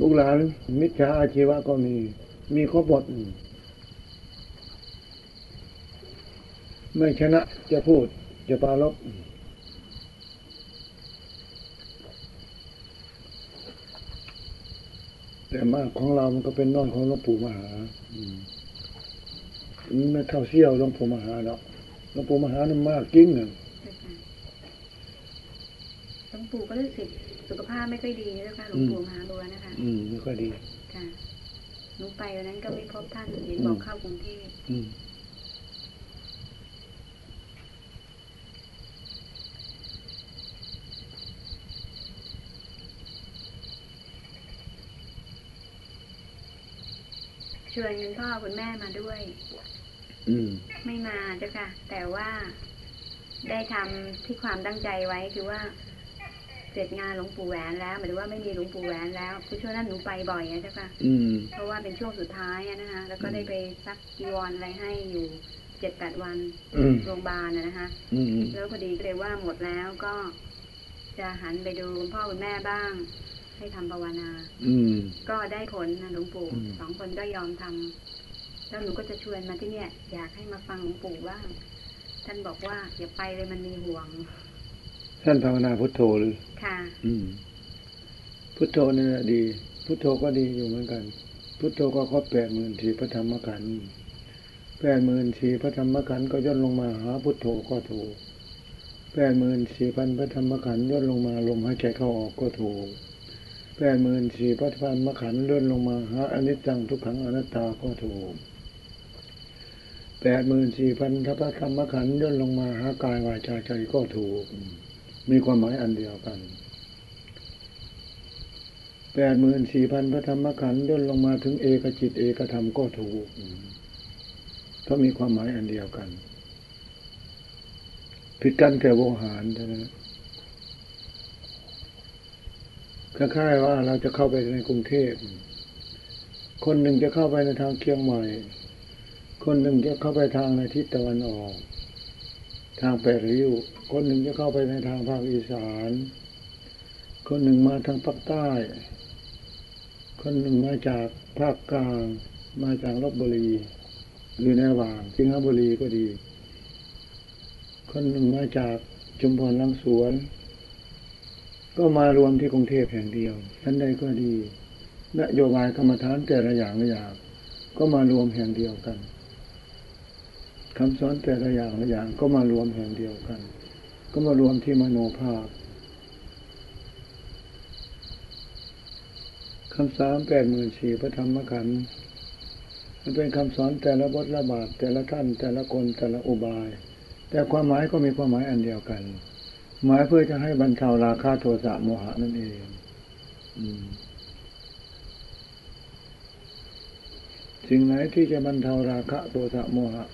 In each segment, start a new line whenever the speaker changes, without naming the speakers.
ลูกหลานมิจฉาอาชีวะก็มี มีครบหมดไม่ชนะจะพูดจะปาลบแต่มากของเรามันก็เป็นน้องของหลวงปู่มหาไม่เข้าเสี่ยวหลวงปู่มหาเนาะหลวงปู่มหานั่นมากจริงเนี่ย
หลวงปู่ก็รู้สึก สุขภาพไม่ค่อยดีนะคะหลวงปู่มหาบัวนะคะ
อืมไม่ค่อยดี
ค่ะหนูไปวันนั้นก็ไม่พบท่านเห็นบอกเข้ากรุงเทพชวนคุณพ่อคุณแม่มาด้วย
อืม
ไม่มาเจ้าค่ะ แต่ว่าได้ทำที่ความตั้งใจไว้คือว่า เสร็จงานหลวงปู่แหวนแล้วหมายถึงว่าไม่มีหลวงปู่แหวนแล้วคือช่วงนั้นหนูไปบ่อยนะเจ้าค่ะเพราะว่าเป็นช่วงสุดท้ายนะคะแล้วก็ได้ไปซักจีวรอะไรให้อยู่เจ็ดแปดวันโรงพยาบาลนะคะแล้วพอดีก็เลยว่าหมดแล้วก็จะหันไปดูคุณพ่อคุณแม่บ้าง ให้ทำภาวนา
อืม
ก็ได้ผลนะหลวงปู่สองคนก็ยอมทำแล้วหนูก็จะชวนมาที่เนี่ย อยากให้มาฟังหลวงปู่ว่าท่านบอกว่าอย่าไปเลยมันมีห่วง
ท่านภาวนาพุทโธหรือ
ค่ะ
อืมพุทโธนี่ะดี พุทโธก็ดีอยู่เหมือนกัน พุทโธก็ครบแปดหมื่นสี่พระธรรมขันธ์แปดหมื่นสี่พระธรรมขันธ์ก็ย่นลงมาหาพุทโธก็ถูกแปดหมื่นสี่พันพระธรรมขันธ์ย่นลงมาลมหายใจเข้าออกก็ถูกแปดหมื่นสี่พันมขันเลื่อนลงมาหาอนิจจังทุกขังอนัตตาก็ถูกแปดหมื่นสี่พันทัพธรรมขันย่นลงมาหากายวาจาใจก็ถูก มีความหมายอันเดียวกันแปดหมื่นสี่พันพระธรรมขันย่นลงมาถึงเอกจิตเอกธรรมก็ถูกเพราะมีความหมายอันเดียวกัน ผิดกันแค่วงหารเท่านั้นคล้ายๆว่าเราจะเข้าไปในกรุงเทพ คนหนึ่งจะเข้าไปในทางเคียงใหม่ คนหนึ่งจะเข้าไปทางในทิศตะวันออก ทางแปดริ้ว คนหนึ่งจะเข้าไปในทางภาคอีสาน คนหนึ่งมาทางภาคใต้ คนหนึ่งมาจากภาคกลาง มาจากลบบุรีหรือในวางจิงหบุรีก็ดี คนหนึ่งมาจากจุมพรลังสวน ก็มารวมที่กรุงเทพแห่งเดียวท่านใดก็ดีนโยบายกรรมฐานแต่ละอย่างละอย่างก็มารวมแห่งเดียวกัน คำสอนแต่ละอย่างละอย่างก็มารวมแห่งเดียวกัน ก็มารวมที่มโนภาพคำสามแปดหมื่นสี่พระธรรมขันธ์มันเป็นคำสอนแต่ละบทละบาทแต่ละท่านแต่ละคนแต่ละอุบาย แต่ความหมายก็มีความหมายอันเดียวกัน หมายเพื่อจะให้บรรเทาราคาโทสะโมหะนั่นเองสิ่งไหนที่จะบรรเทาราคะโทสะโมหะ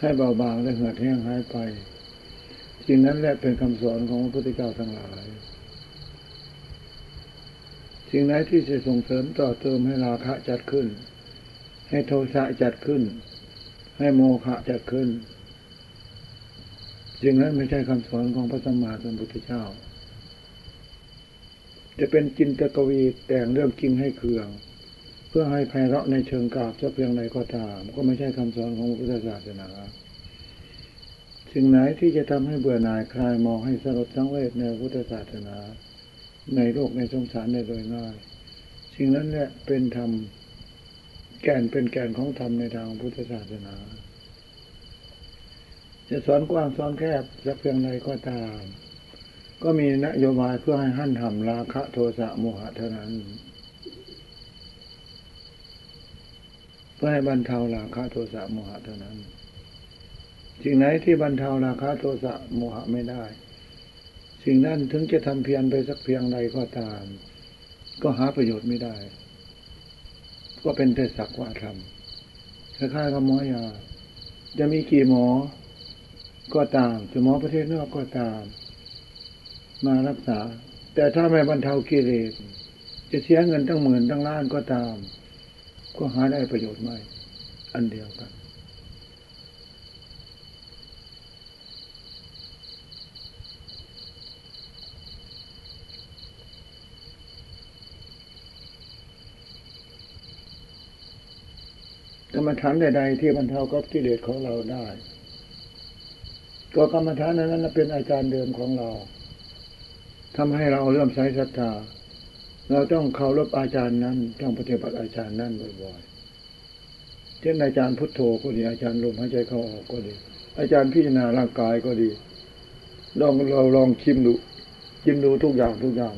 ให้เบาบางและเหือดแห้งหายไปสิ่งนั้นแหละเป็นคำสอนของพระพุทธเจ้าทั้งหลาย สิ่งไหนที่จะส่งเสริมต่อเติมให้ราคะจัดขึ้น ให้โทสะจัดขึ้น ให้โมฆะจัดขึ้นสิ่งนั้นไม่ใช่คำสอนของพระสัมมาสัมพุทธเจ้า จะเป็นจินตกวีแต่งเรื่องจริงให้เคือง พื่อให้ไพเราะในเชิงกาบจะเพียงใดก็ตาม ก็ไม่ใช่คำสอนของพระพุทธศาสนาสิ่งไหนที่จะทำให้เบื่อหน่ายคลายมองให้สลดสังเวชในพุทธศาสนา ในโลกในสงสารในโดยง่ายสิ่งนั้นแหละเป็นธรรมแก่นเป็นแก่นของธรรมในทางพุทธศาสนา จะสอนกว้างสอนแคบสักเพียงใดก็ตาม ก็มีนโยบายเพื่อให้หั่นทำราคะโทสะโมหะเท่านั้น พื่อให้บรรเทาราคะโทสะโมหะเท่านั้นสิ่งไหนที่บรรเทาราคะโทสะโมหะไม่ได้ สิ่งนั้นถึงจะทำเพียรไปสักเพียงใดก็ตาม ก็หาประโยชน์ไม่ได้ ก็เป็นแต่สักว่าทำคล้ายๆกับหมอยา จะมีกี่หมอ ก็ตามสมอประเทศนอกก็ตาม มารักษา แต่ถ้าไม่บรรเทากิเลสจะเสียเงินตั้งหมื่นตั้งล้านก็ตาม ก็หาได้ประโยชน์ไม่อันเดียวกัน กรรมฐานใดๆที่บรรเทากับกิเลสของเราได้ ก็กรรมฐานนั้นเป็นอาจารย์เดิมของเราทำให้เราเริ่มใช้ศรัทธา เราต้องเคารพอาจารย์นั้น ต้องปฏิบัติอาจารย์นั้นบ่อยๆ เช่นอาจารย์พุทโธก็ดี อาจารย์ลมหายใจเข้าออกก็ดี อาจารย์พิจารณาร่างกายก็ดี ลองเราลองชิมดูชิมดูทุกอย่างทุกอย่าง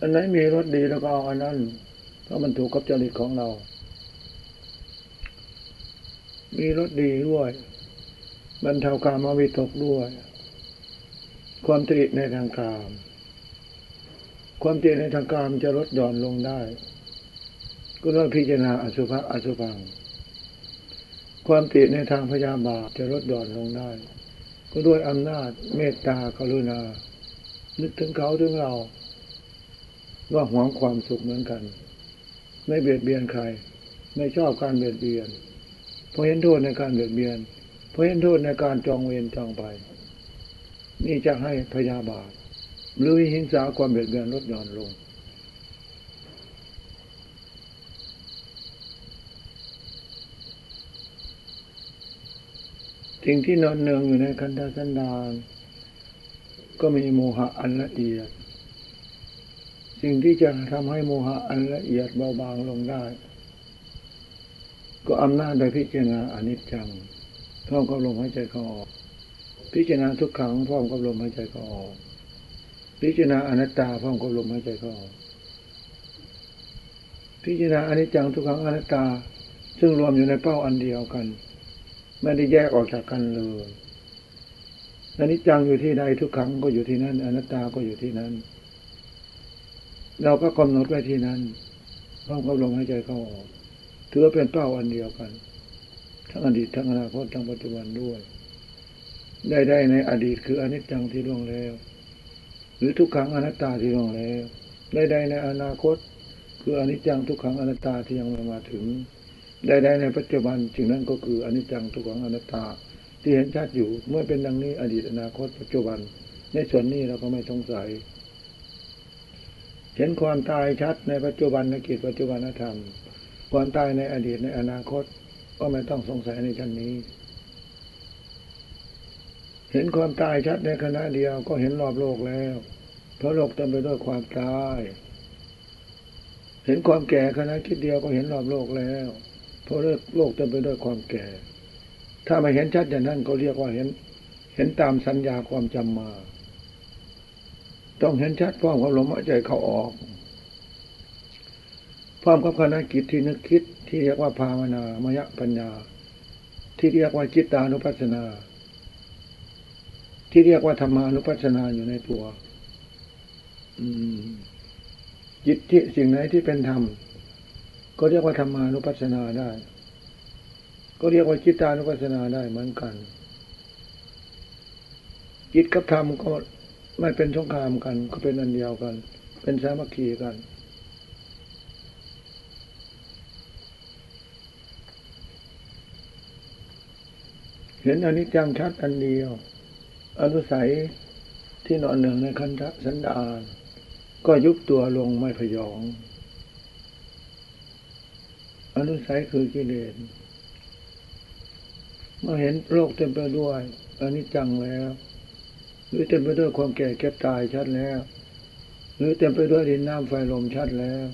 อันไหนมีรสดีแล้วก็เอาอันนั้นเพราะมันถูกกับจริตของเรา มีรสดีด้วยบรรเทากามวิตกด้วย ความตริในทางกาม ความตริในทางกามจะลดหย่อนลงได้ก็ต้องพิจารณาอสุภะอสุพัง ความติในทางพยาบาทจะลดหย่อนลงได้ ก็ด้วยอำนาจเมตตากรุณา นึกถึงเขาถึงเราว่าหวงความสุขเหมือนกัน ไม่เบียดเบียนใคร ไม่ชอบการเบียดเบียน เพราะเห็นโทษในการเบียดเบียน เพราะเห็นโทษในการจองเวรจองไป นี่จะให้พยาบาท หรือหิงสาความเบียดเบียนลดหย่อนลง สิ่งที่นอนเนืองอยู่ในคันธสันดานก็มีโมหะอันละเอียด สิ่งที่จะทำให้โมหะอันละเอียดเบาบางลงได้ ก็อำนาจโดยพิจารณาอนิจจังพร้อมกับลมหายใจเข้าออก พิจารณาทุกขังพร้อมกับลมหายใจเข้าออก พิจารณาอนัตตาพร้อมกับลมหายใจเข้าออกพิจารณาอนิจจังทุกขังอนัตตา ซึ่งรวมอยู่ในเป้าอันเดียวกัน ไม่ได้แยกออกจากกันเลยอนิจจังอยู่ที่ใดทุกขังก็อยู่ที่นั่นอนัตตาก็อยู่ที่นั้นเราก็กำหนดไว้ที่นั้นพร้อมกับลมหายใจเข้าออกถือว่าเป็นเป้าอันเดียวกัน ทั้งอดีตทั้งอนาคตทั้งปัจจุบันด้วย ได้ได้ในอดีตคืออนิจจังที่ล่วงแล้ว หรือทุกขังอนัตตาที่ลงแล้วได้ในอนาคต คืออนิจจังทุกขังอนัตตาที่ยังไม่มาถึงได้ในปัจจุบันจึงนั้นก็คืออนิจจังทุกขังอนัตตา ที่เห็นชัดอยู่เมื่อเป็นดังนี้อดีตอนาคต ปัจจุบัน ในส่วนนี้เราก็ไม่สงสัย เห็นความตายชัดในปัจจุบันในกิจปัจจุบันธรรม ความตายในอดีตในอนาคต ก็ไม่ต้องสงสัยในชั้นนี้ เห็นความตายชัดในขณะเดียวก็เห็นรอบโลกแล้ว เพราะโลกเต็มไปด้วยความตาย เห็นความแก่ขณะคิดเดียวก็เห็นรอบโลกแล้ว เพราะโลกเต็มไปด้วยความแก่ ถ้าไม่เห็นชัดอย่างนั้นก็เรียกว่าเห็น เห็นตามสัญญาความจำมา ต้องเห็นชัดพร้อมกับลมหายใจเข้าออกพร้อมกับคณะกิจที่นึกคิดที่เรียกว่าภาวนามยปัญญา ที่เรียกว่าจิตตานุปัสสนา ที่เรียกว่าธรรมานุปัสสนาอยู่ในตัว อืมจิตที่สิ่งไหนที่เป็นธรรม ก็เรียกว่าธรรมานุปัสสนาได้ ก็เรียกว่าจิตานุปัสสนาได้เหมือนกัน จิตกับธรรมก็ไม่เป็นสงครามกัน ก็เป็นอันเดียวกัน เป็นสามัคคีกัน เห็นอนิจจังชัดอันเดียว อนุสัยที่นอนหนึ่งในคันธสันดาน ก็ยุบตัวลงไม่พยอง อนุสัยคือกิเลสเมื่อเห็นโลกเต็มไปด้วยอน,นิจจังแล้ว หรือเต็มไปด้วยความแก่เก็ตายชัดแล้ว หรือเต็มไปด้วยดินน้ำไฟลมชัดแล้ว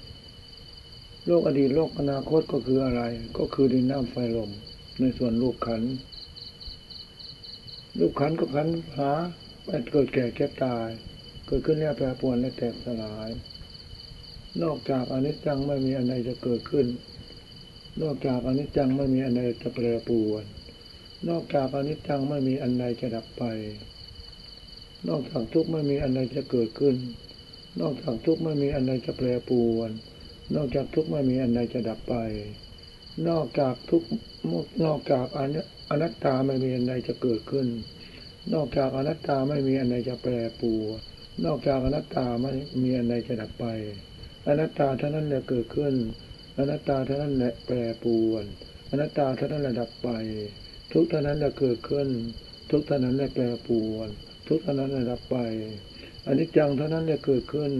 โลกอดีตโลกอนาคตก็คืออะไร ก็คือดินน้ำไฟลมในส่วนรูปขันธ์ รูปขันก็ขันหาเกิดแก่เก็บตาย เกิดขึ้นแล้วแปรปรวนและแตกสลาย นอกจากอนิจจังไม่มีอันใดจะเกิดขึ้น นอกจากอนิจจังไม่มีอันใดจะแปรปรวน นอกจากอนิจจังไม่มีอันใดจะดับไป นอกจากทุกข์ไม่มีอันใดจะเกิดขึ้น นอกจากทุกข์ไม่มีอันใดจะแปรปรวน นอกจากทุกข์ไม่มีอันใดจะดับไป นอกจากทุกนอกจากอนัตตาไม่มีอันใดจะเกิดขึ้น นอกจากอนัตตาไม่มีอันใดจะแปรปรวนนอกจากอนัตตาไม่มีอันใดจะดับไป อนัตตาเท่านั้นแหละเกิดขึ้น อนัตตาเท่านั้นแหละแปรปรวน อนัตตาเท่านั้นแหละดับไป ทุกเท่านั้นแหละเกิดขึ้น ทุกเท่านั้นแหละแปรปรวน ทุกเท่านั้นแหละดับไปอนิจจังเท่านั้นแหละเกิดขึ้น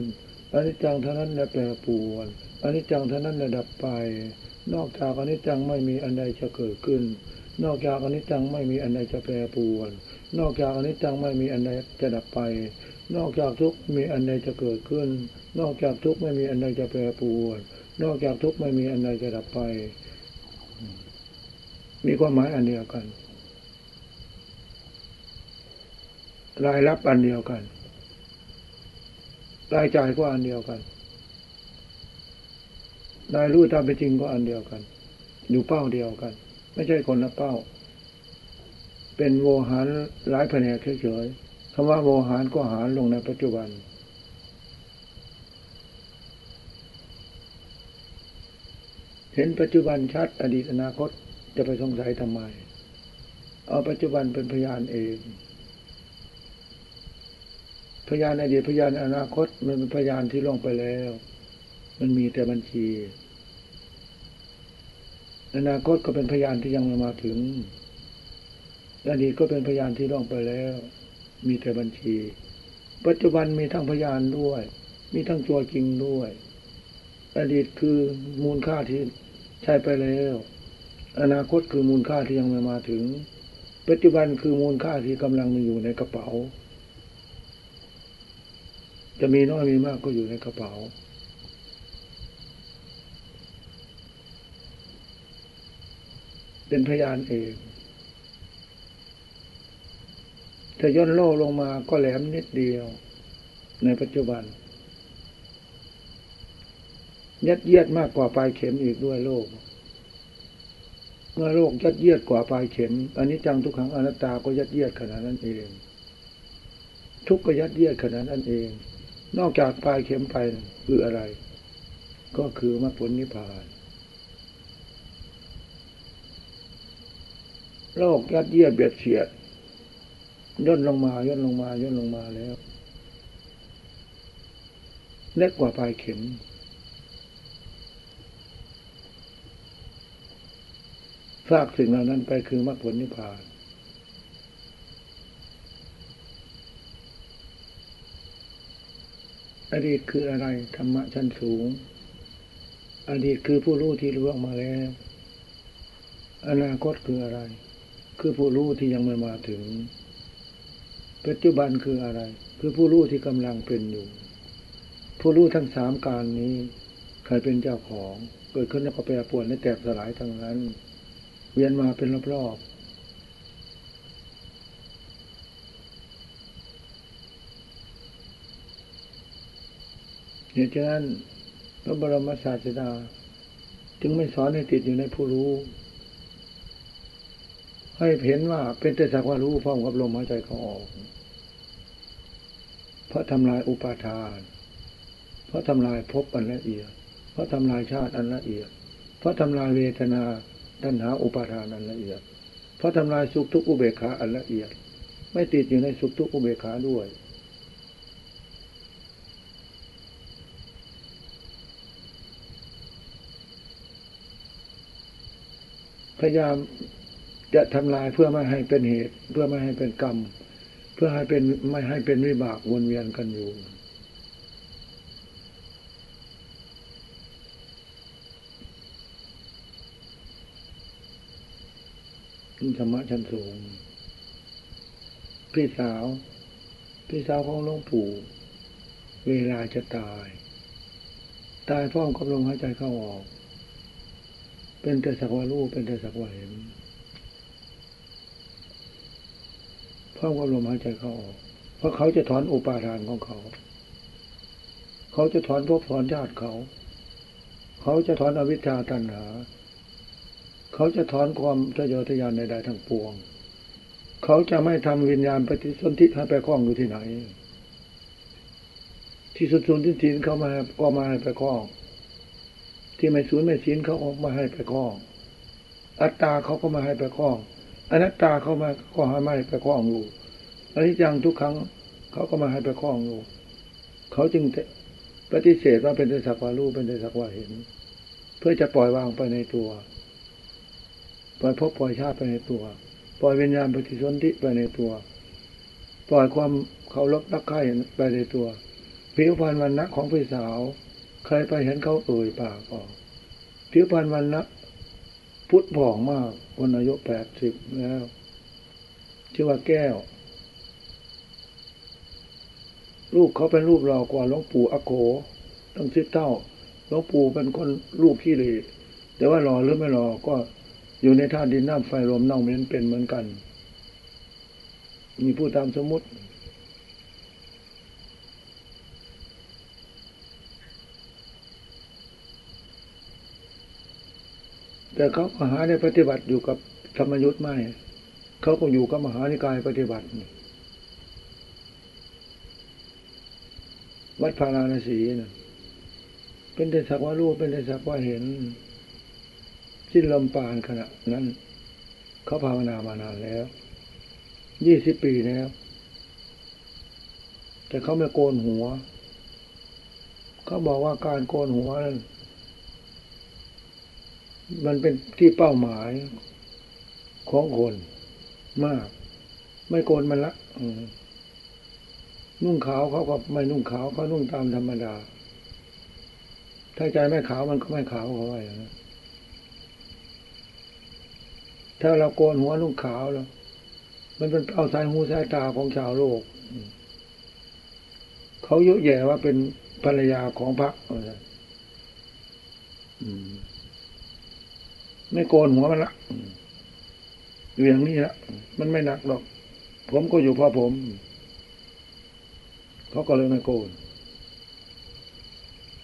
อนิจจังเท่านั้นแหละแปรปรวนอนิจจังเท่านั้นแหละดับไป นอกจากอนิจจังไม่มีอันใดจะเกิดขึ้น นอกจากอนิจจังไม่มีอันใดจะแปรปรวน นอกจากอนิจจังไม่มีอันใดจะดับไป นอกจากทุกมีอันใดจะเกิดขึ้น นอกจากทุกไม่มีอันใดจะแปรปรวน นอกจากทุกไม่มีอันใดจะดับไป มีความหมายอันเดียวกัน รายรับอันเดียวกัน รายจ่ายก็อันเดียวกัน รายรู้ตามเป็นจริงก็อันเดียวกัน อยู่เป้าเดียวกัน ไม่ใช่คนละเป้า เป็นโวหารหลายแผนกเฉยๆคำว่าโวหารก็หารลงในปัจจุบันเห็นปัจจุบันชัดอดีตอนาคตจะไปสงสัยทำไม เอาปัจจุบันเป็นพยานเอง พยานอดีตพยานอนาคตมันเป็นพยานที่ล่วงไปแล้ว มันมีแต่บัญชีอนาคตก็เป็นพยานที่ยังไม่มาถึงอดีตก็เป็นพยานที่ล่วงไปแล้ว มีแต่บัญชี ปัจจุบันมีทั้งพยานด้วย มีทั้งตัวจริงด้วย อดีตคือมูลค่าที่ใช้ไปแล้ว อนาคตคือมูลค่าที่ยังไม่มาถึง ปัจจุบันคือมูลค่าที่กำลังมีอยู่ในกระเป๋า จะมีน้อยมีมากก็อยู่ในกระเป๋า เป็นพยานเองถ้าย่นโล่ลงมาก็แหลมนิดเดียว ในปัจจุบัน ยัดเยียดมากกว่าปลายเข็มอีกด้วยโลก เมื่อโลกยัดเยียดกว่าปลายเข็มอันนี้จังทุกขังอนัตตาก็ยัดเยียดขนาดนั้นเอง ทุกก็ยัดเยียดขนาดนั้นเอง นอกจากปลายเข็มไปคืออะไร ก็คือมรรคผลนิพพาน โลกยัดเยียดเบียดเสียดย่นลงมาย่นลงมาย่นลงมาแล้วเล็กกว่าปลายเข็ม ฝากสิ่งเหล่านั้นไปคือมรรคผลนิพพาน อดีตคืออะไร ธรรมะชั้นสูง อดีตคือผู้รู้ที่รู้ออกมาแล้ว อนาคตคืออะไร คือผู้รู้ที่ยังไม่มาถึง ปัจจุบันคืออะไร คือผู้รู้ที่กำลังเป็นอยู่ ผู้รู้ทั้งสามการนี้ใครเป็นเจ้าของ เกิดขึ้นแล้วก็แปรปรวนและแตกสลายทั้งนั้น เวียนมาเป็นรอบๆเหตุฉะนั้นพระบรมศาสดา จึงไม่สอนให้ติดอยู่ในผู้รู้ ให้เห็นว่าเป็นแต่สักว่ารู้พร้อมกับลมหายใจเขาออก เพราะทำลายอุปาทาน เพราะทำลายภพอันละเอียด เพราะทำลายชาติอันละเอียด เพราะทำลายเวทนาตัณหาอุปาทานอันละเอียด เพราะทำลายสุขทุกข์อุเบกขาอันละเอียด ไม่ติดอยู่ในสุขทุกข์อุเบกขาด้วยพยายาม จะทำลายเพื่อไม่ให้เป็นเหตุ เพื่อไม่ให้เป็นกรรม เพื่อให้เป็นไม่ให้เป็นวิบากวนเวียนกันอยู่ธรรมะชั้นสูง พี่สาว พี่สาวของหลวงปู่เวลาจะตาย ตายพร้อมกับลมหายใจเข้าออก เป็นแต่สักว่ารู้เป็นแต่สักว่าเห็น ร้อมกับลมหายใจเข้าออก เพราะเขาจะถอนอุปาทานของเขา เขาจะถอนภพถอนญาติเขา เขาจะถอนอวิชชาตัณหา เขาจะถอนความทะเยอทะยานใดๆทั้งปวง เขาจะไม่ทำวิญญาณปฏิสนธิให้ไปคล้องอยู่ที่ไหน ที่สุดสุนที่ศีลเขามาก็มาให้ไปคล้อง ที่ไม่สูญไม่ศีลเขาออกมาให้ไปคล้อง อัตตาเขาก็มาให้ไปคล้อง อนัตตาเข้ามาก็ให้ไม่ไปคล้องอยู่อันนี้จังทุกครั้งเขาก็มาให้ไปคล้องอยู่เขาจึงปฏิเสธว่าเป็นแต่สักว่ารู้เป็นแต่สักว่าเห็น เพื่อจะปล่อยวางไปในตัวปล่อยภพปล่อยชาติไปในตัว ปล่อยวิญญาณปฏิสนธิไปในตัว ปล่อยความเคารพรักใคร่ไปในตัวผิวพรรณวันนักของพี่สาว ใครไปเห็นเขาเอ่ยปากออกผิวพรรณวันละ พุทธผ่องมากคนอายุแปดสิบแล้ว ชื่อว่าแก้วลูกเขาเป็นรูปหล่อกว่าหลวงปู่อโกตั้งสิบเท่าหลวงปู่เป็นคนรูปขี้เหร่แต่ว่าหล่อหรือไม่หล่อก็อยู่ในท่าดินน้ำไฟลมน้องเหม็นเป็นเหมือนกัน มีผู้ตามสมมติ แต่เขามหาได้ปฏิบัติอยู่กับธรรมยุทธ์ไม่เขาก็อยู่กับมหานิกายปฏิบัติ วัดพาราณสีนะเป็นแต่สักว่ารู้เป็นแต่สักว่าเห็นสิ้นลมปานขณะนั้นเขาภาวนามานานแล้วยี่สิบปีแล้ว แต่เขาไม่โกนหัว เขาบอกว่าการโกนหัวนั้น มันเป็นที่เป้าหมายของคนมาก ไม่โกนมันละนุ่งขาวเขาก็ไม่นุ่งขาวเขานุ่งตามธรรมดา ถ้าใจไม่ขาวมันก็ไม่ขาวเขาไว้นะถ้าเราโกนหัวนุ่งขาวแล้ว มันเป็นเอาสายหูสายตาของชาวโลก เขาเยอะแย่ว่าเป็นภรรยาของพระอืม ไม่โกนหัวมันละอยู่อย่างนี้ละมันไม่หนักหรอก ผมก็อยู่พอผม เขาก็เลยไม่โกน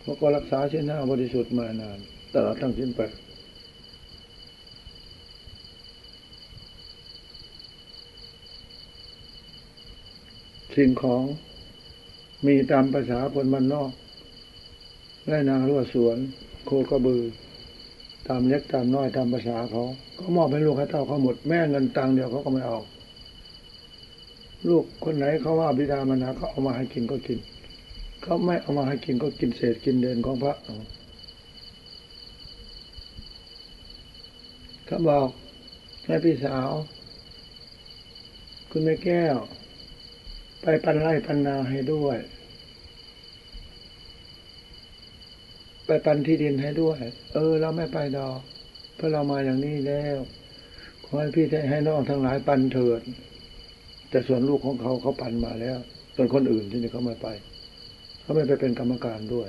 เขาก็รักษาเช่นหน้าบริสุทธิ์มานานตลอดทั้งสิ้นไปสิ่งของมีตามภาษาคนมันนอก ไรนารั่วสวน โคกระบือ ตามเล็กตามน้อยตามภาษาเขาก็มอบให้ลูกให้เต้าเขาหมดแม่เงินตังเดียวเขาก็ไม่เอา ลูกคนไหนเขาว่าบิดามารดาเขาเอามาให้กินก็กินเขาไม่เอามาให้กินก็กินเศษกินเด่นของพระเขาบอกให้พี่สาว คุณแม่แก้ว ไปปันไร่ปันนาให้ด้วย ไปปันที่ดินให้ด้วย เออ เราไม่ไปดอก เพราะเรามาอย่างนี้แล้ว ขอให้พี่ให้น้องทั้งหลายปันเถิด แต่ส่วนลูกของเขาเขาปันมาแล้ว ส่วนคนอื่นที่นี่เขาไม่ไป เขาไม่ไปเป็นกรรมการด้วย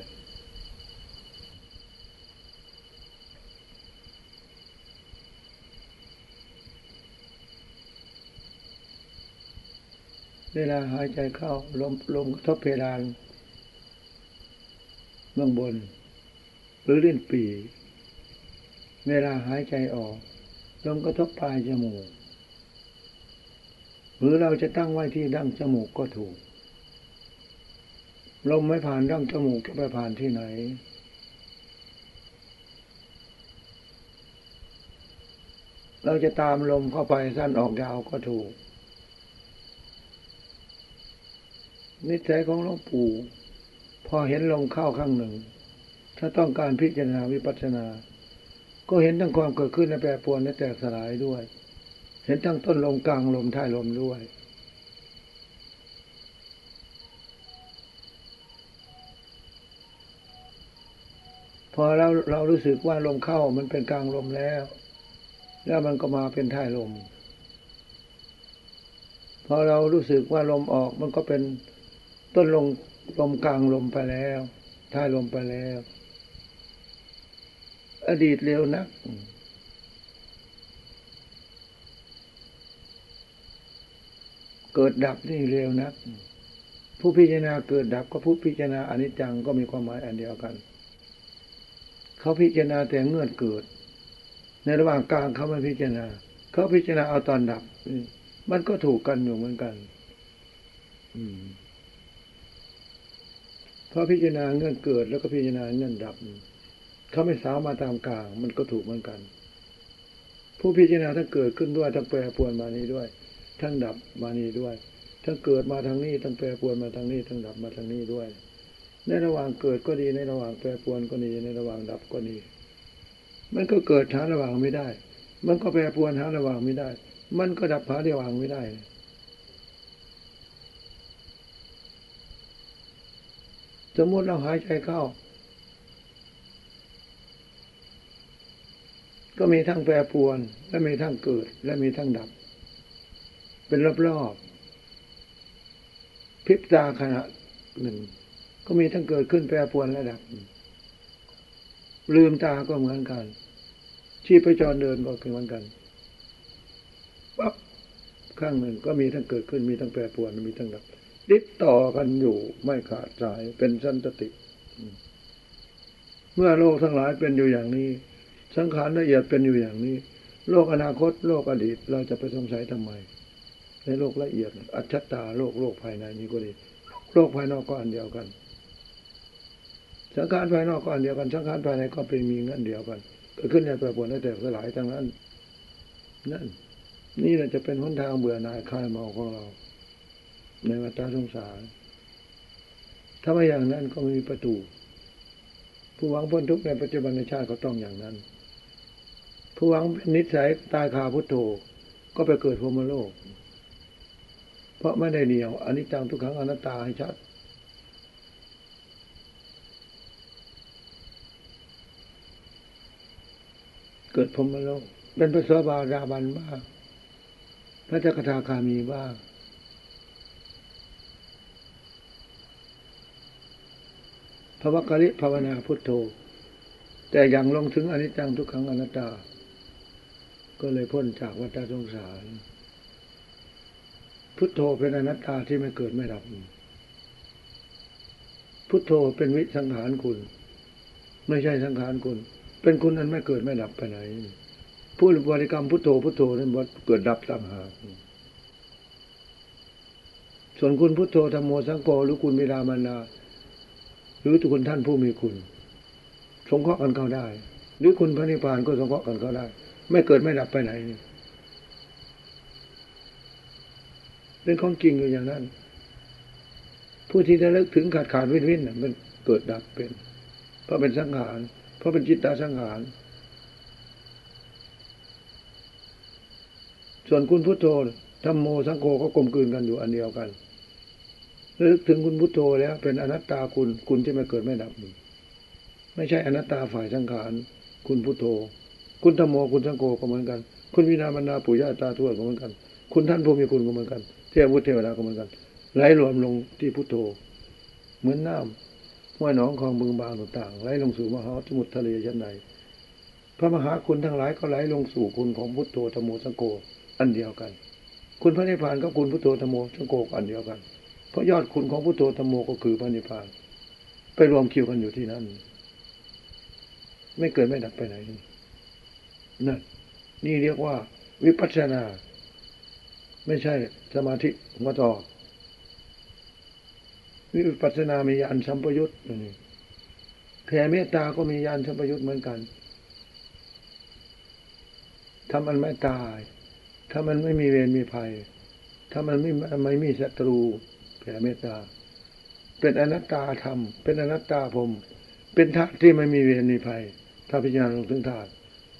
เวลาหายใจเข้าลมลมกระทบเพดานเบื้องบน หรือเล่นปี เวลาหายใจออกลมกระทบปลายจมูก หรือเราจะตั้งไว้ที่ดั้งจมูกก็ถูก ลมไม่ผ่านดั้งจมูกจะไปผ่านที่ไหน เราจะตามลมเข้าไปสั้นออกยาวก็ถูก นิสัยของหลวงปู่พอเห็นลมเข้าข้างหนึ่ง ถ้าต้องการพิจารณาวิปัสสนา ก็เห็นทั้งความเกิดขึ้นและแปรปรวนและแตกสลายด้วย เห็นทั้งต้นลมกลางลมท้ายลมด้วย พอเราเรารู้สึกว่าลมเข้ามันเป็นกลางลมแล้ว แล้วมันก็มาเป็นท้ายลม พอเรารู้สึกว่าลมออกมันก็เป็นต้นลมลมกลางลมไปแล้วท้ายลมไปแล้ว อดีตเร็วนัก เกิดดับนี่เร็วนัก ผู้พิจารณาเกิดดับก็ผู้พิจารณาอนิจจังก็มีความหมายอันเดียวกัน เขาพิจารณาแต่เงื่อนเกิด ในระหว่างกลางเขาไม่พิจารณา เขาพิจารณาเอาตอนดับ มันก็ถูกกันอยู่เหมือนกัน อืมพอพิจารณาเงื่อนเกิดแล้วก็พิจารณาเงื่อนดับ เขาไม่สาวมาตามกลาง มันก็ถูกเหมือนกัน ผู้พิจารณาทั้งเกิดขึ้นด้วยทั้งแปรปวนมานี้ด้วย ทั้งดับมานี้ด้วย ทั้งเกิดมาทางนี้ทั้งแปรปวนมาทางนี้ทั้งดับมาทางนี้ด้วย ในระหว่างเกิดก็ดีในระหว่างแปรปวนก็ดีในระหว่างดับก็ดี มันก็เกิดหาระหว่างไม่ได้ มันก็แปรปวนหาระหว่างไม่ได้ มันก็ดับหาระหว่างไม่ได้สมมติเราหายใจเข้า ก็มีทั้งแปรปวนและมีทั้งเกิด และมีทั้งดับ เป็นรอบๆพริบตาขณะหนึ่ง ก็มีทั้งเกิดขึ้นแปรปวนและดับ ลืมตาก็เหมือนกัน ชีพจรเดินก็เหมือนกันปั๊บข้างหนึ่งก็มีทั้งเกิดขึ้นมีทั้งแปรปวนมีทั้งดับติดต่อกันอยู่ไม่ขาดสายเป็นสันติ เมื่อโลกทั้งหลายเป็นอยู่อย่างนี้ สังขารละเอียดเป็นอยู่อย่างนี้ โลกอนาคต โลกอดีต เราจะไปสงสัยทำไม ในโลกละเอียด อัจฉตาโลกโลกภายในนี้ก็ดีโลกภายนอกก็อันเดียวกัน สังขารภายนอกก็อันเดียวกัน สังขารภายในก็เป็นมีเงินเดียวกันเกิดขึ้นในปรปวนและแตกสลายทั้งนั้น นั่น นี่แหละจะเป็นหนทางเบื่อหน่ายคลายเมาของเรา ในวัฏสงสาร ถ้าไม่อย่างนั้นก็ไม่มีประตู ผู้หวังพ้นทุกข์ในปัจจุบันในชาติก็ต้องอย่างนั้น ผู้หวังเป็นนิสัยตายคาพุทโธก็ไปเกิดพรหมโลก เพราะไม่ได้เหนียวอันนี้จังทุกครั้งอนัตตาให้ชัด เกิดพรหมโลก เป็นพระสวาราบันบ้างพระจักรทาคามีบ้างภวกริภาวนาพุทโธ แต่ยังลงถึงอนิจจังทุกขังอนัตตา ก็เลยพ้นจากวัฏสงสาร พุทโธเป็นอนัตตาที่ไม่เกิดไม่ดับ พุทโธเป็นวิสังขารคุณ ไม่ใช่สังขารคุณ เป็นคุณอันไม่เกิดไม่ดับไปไหนผู้บริกรรมพุทโธพุทโธนั้นวัดเกิดดับต่างหากส่วนคุณพุทโธธรรมโมสังโฆหรือคุณเวลามานาหรือทุกคนท่านผู้มีคุณ สงเคราะห์กันเข้าได้ หรือคุณพระนิพพานก็สงเคราะห์กันเข้าได้ ไม่เกิดไม่ดับไปไหนเป็นของจริงอยู่อย่างนั้น ผู้ที่ได้เลิกถึงขาดขาดวินวินมันเกิดดับเป็น เพราะเป็นสังขารเพราะเป็นจิตตาสังขารส่วนคุณพุทโธธรรมโมสังโฆก็กลมกลืนกันอยู่อันเดียวกันลึกถึงคุณพุทโธแล้วเป็นอนัตตาคุณคุณที่ไม่เกิดไม่ดับ ไม่ใช่อนัตตาฝ่ายสังขาร คุณพุทโธ คุณธรรมโมคุณสังโฆก็เหมือนกัน คุณวินาบรรดาปู่ย่าตาทวดก็เหมือนกัน คุณท่านผู้มีคุณก็เหมือนกัน เทพบุตรเทวดาก็เหมือนกันไหลรวมลงที่พุทโธ เหมือนน้ำห้วยหนองคลองบึงบางต่างๆไหลลงสู่มหาสมุทรทะเลชั้นใดพระมหาคุณทั้งหลายก็ไหลลงสู่คุณของพุทโธธรรมโมสังโฆอันเดียวกัน คุณพระนิพพานก็คุณพุทโธธรรมโมสังโฆอันเดียวกัน เพราะยอดคุณของพุทโธธรรมโมก็คือพระนิพพาน ไปรวมคิวกันอยู่ที่นั่น ไม่เกิดไม่ดับไปไหน นั่นนี่เรียกว่า วิปัสสนา ไม่ใช่สมาธิหัวต่อวิปัสสนามียานสัมปยุตนี่แผ่เมตตาก็มียานสัมปยุตเหมือนกันถ้ามันไม่ตาย ถ้ามันไม่มีเวรมีภัย ถ้ามันไม่ไม่มีศัตรูแผ่เมตตา เป็นอนัตตาธรรม เป็นอนัตตาผมเป็นธาตุที่ไม่มีเวรมีภัย ถ้าพิจารณาลงถึงธาตุ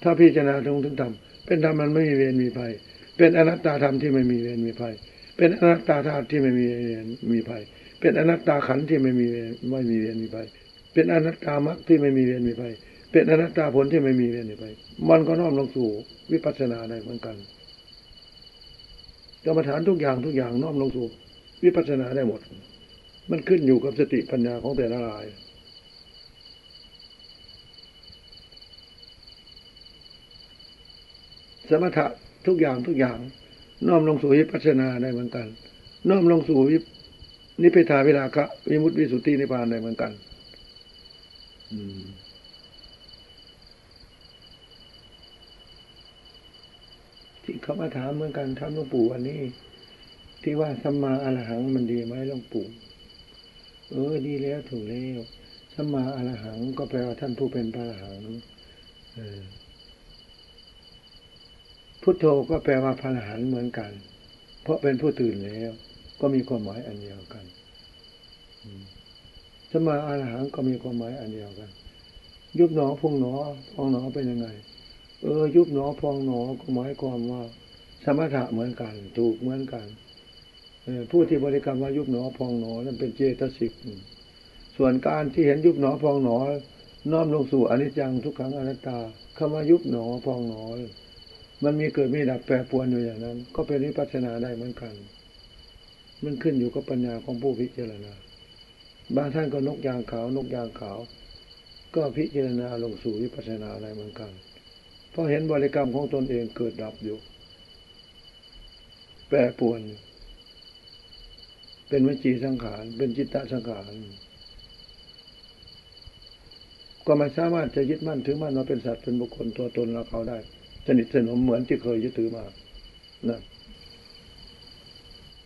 ถ้าพิจารณาลงถึงธรรมเป็นธรรมมันไม่มีเวรมีภัย เป็นอนัตตาธรรมที่ไม่มีเวรมีภัย เป็นอนัตตาธาตุที่ไม่มีเวรมีภัย เป็นอนัตตาขันธ์ที่ไม่มีไม่มีเวรมีภัย เป็นอนัตตามรรคที่ไม่มีเวรมีภัย เป็นอนัตตาผลที่ไม่มีเวรมีภัย มันก็น้อมลงสู่วิปัสสนาได้เหมือนกันกรรมฐานทุกอย่างทุกอย่างน้อมลงสู่วิปัสสนาได้หมด มันขึ้นอยู่กับสติปัญญาของแต่ละราย สมถะทุกอย่างทุกอย่าง น้อมลงสู่วิปัสสนาได้เหมือนกัน น้อมลงสู่วินิพพทาเวลาคะวิมุตติวิสุทธินิพพานได้เหมือนกันที่เขามาถามเหมือนกันทำหลวงปู่วันนี้ ที่ว่าสัมมาอรหังมันดีไหมหลวงปู่เออดีแล้วถูกแล้วสัมมาอรหังก็แปลว่าท่านผู้เป็นพระอรหัง พุทโธก็แปลว่าพระอรหันต์เหมือนกัน เพราะเป็นผู้ตื่นแล้ว ก็มีความหมายอันเดียวกันสมาอรหังก็มีความหมายอันเดียวกัน ยุบหนอพองหนอพองหนอเป็นยังไง เออ ยุบหนอพองหนอก็หมายความว่า สมถะเหมือนกัน ถูกเหมือนกันผู้ที่บริกรรมว่ายุบหนอพองหนอนั่นเป็นเจตสิกส่วนการที่เห็นยุบหนอพองหนอน้อมลงสู่อนิจจังทุกขังอนัตตาคำว่ายุบหนอพองหนอ มันมีเกิดมีดับแปรปรวนอยู่อย่างนั้น ก็เป็นวิปัสสนาได้เหมือนกัน มันขึ้นอยู่กับปัญญาของผู้พิจารณา บางท่านก็นกยางขาว นกยางขาว ก็พิจารณาลงสู่วิปัสสนาได้เหมือนกัน เพราะเห็นบริกรรมของตนเองเกิดดับอยู่ แปรปรวน เป็นวิจีสังขาร เป็นจิตตสังขารก็ไม่สามารถจะยึดมั่นถือมั่นว่าเป็นสัตว์เป็นบุคคลตัวตนเราเขาได้ สนิทสนมเหมือนที่เคยยึดถือมานะ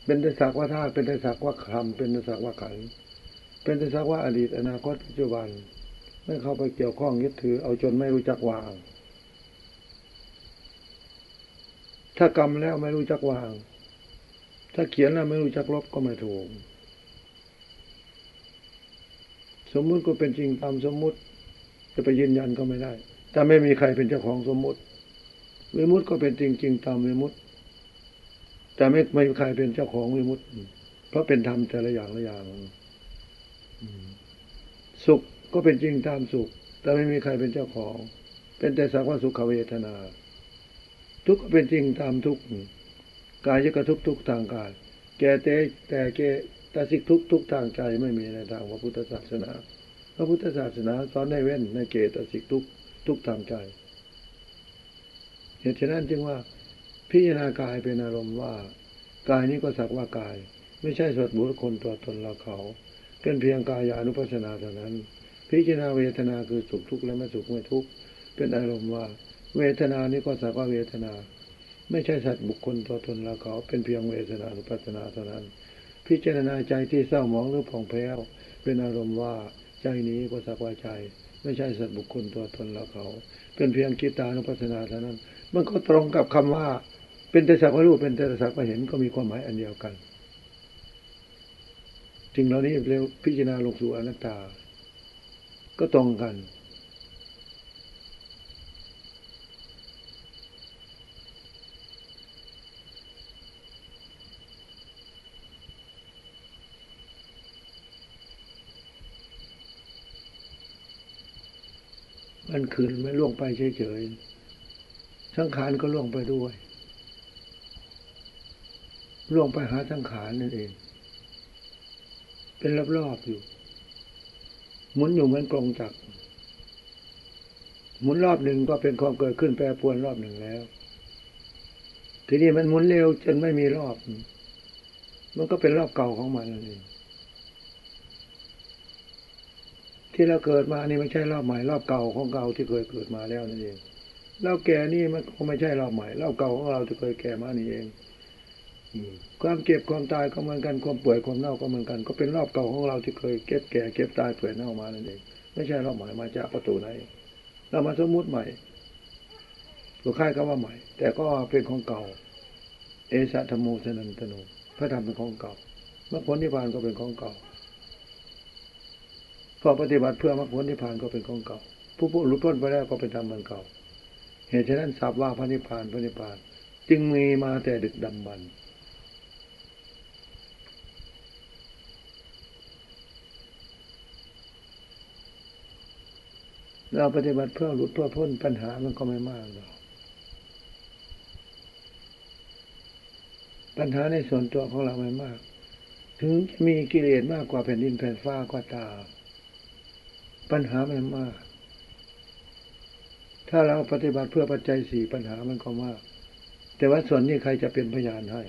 เป็นแต่สักว่าธาตุเป็นแต่สักว่าคำเป็นแต่สักว่าขันเป็นแต่สักว่าอดีต อนาคตปัจจุบัน ไม่เข้าไปเกี่ยวข้องยึดถือ เอาจนไม่รู้จักวาง ถ้ากรรมแล้วไม่รู้จักวาง ถ้าเขียนแล้วไม่รู้จักลบก็ไม่ถูก สมมุติก็เป็นจริงตามสมมุติ จะไปยืนยันก็ไม่ได้ถ้าไม่มีใครเป็นเจ้าของสมมุติ วิมุตก็เป็นจริงจริงตามวิมุตแต่ไม่ไม่มีใครเป็นเจ้าของวิมุตเพราะเป็นธรรมแต่ละอย่างละอย่างสุขก็เป็นจริงตามสุข แต่ไม่มีใครเป็นเจ้าของ เป็นแต่สักว่าสุขเวทนา ทุกข์ก็เป็นจริงตามทุกข์กายก็ทุกทุกทางกายแก่แต่แต่แก่แต่สิกทุกทุกทางใจไม่มีในทางพระพุทธศาสนา พระพุทธศาสนาสอนในเว้นในเกตสิกทุกทุกทางใจ เหตุฉะนั้นจึงว่าพิจารณากายเป็นอารมณ์ว่ากายนี้ก็สักว่ากาย ไม่ใช่สัตว์บุคคลตัวตนเราเขา เป็นเพียงกายานุปัสสนาเท่านั้น พิจารณาเวทนาคือสุขทุกข์และไม่สุขไม่ทุกข์เป็นอารมณ์ว่า เวทนานี้ก็สักว่าเวทนา ไม่ใช่สัตว์บุคคลตัวตนเราเขา เป็นเพียงเวทนานุปัสสนาเท่านั้น พิจารณาใจที่เศร้าหมองหรือผ่องแผ้วเป็นอารมณ์ว่าใจนี้ก็สักว่าใจ ไม่ใช่สัตว์บุคคลตัวตนเราเขา เป็นเพียงกิตานุปัสสนาเท่านั้น มันก็ตรงกับคำว่า เป็นแต่สักว่ารู้เป็นแต่สักว่าเห็นก็มีความหมายอันเดียวกันจึงเหล่านี้เร็วพิจารณาลงสู่อนัตตา ก็ตรงกัน มันคืนไม่ล่วงไปเฉยๆ สังขารก็ล่วงไปด้วย ล่วงไปหาสังขารนั่นเอง เป็นรอบๆอยู่ หมุนอยู่เหมือนกลงจักร หมุนรอบหนึ่งก็เป็นความเกิดขึ้นแปรปรวนรอบหนึ่งแล้ว ทีนี้มันหมุนเร็วจนไม่มีรอบ มันก็เป็นรอบเก่าของมันนั่นเอง ที่เราเกิดมานี่ไม่ใช่รอบใหม่รอบเก่าของเก่าที่เคยเกิดมาแล้วนั่นเองเราแก่นี่มันก็ไม่ใช่รอบใหม่รอบเก่าของเราที่เคยแก่มานี่เองความเก็บความตายก็เหมือนกันความป่วยความเน่าก็เหมือนกัน ก็เป็นรอบเก่าของเราที่เคยเก็บแก่เก็บตายเปื่อยเน่ามานั่นเองไม่ใช่รอบใหม่มาจากประตูไหน เรามาสมมุติใหม่ก็ค่ายก็ว่าใหม่ แต่ก็เป็นของเก่า เอสะธรรมูสนันตโนพระธรรมเป็นของเก่ามรรคผลนิพพานก็เป็นของเก่า พอปฏิบัติเพื่อมรรคผลนิพพานก็เป็นของเก่า ผู้ผู้หลุดพ้นไปแล้วก็เป็นธรรมมันเก่า เหตุฉะนั้นทราบว่าพระนิพพานพระนิพพาน จึงมีมาแต่ดึกดำบรรพ์เราปฏิบัติเพื่อหลุดเพื่อพ้นปัญหามันก็ไม่มากหรอกปัญหาในส่วนตัวของเราไม่มาก ถึงจะมีกิเลสมากกว่าแผ่นดินแผ่นฟ้าก็ตาม ปัญหาไม่มาก ถ้าเราปฏิบัติเพื่อปัจจัยสี่ปัญหามันก็มาก แต่ว่าส่วนนี้ใครจะเป็นพยานให้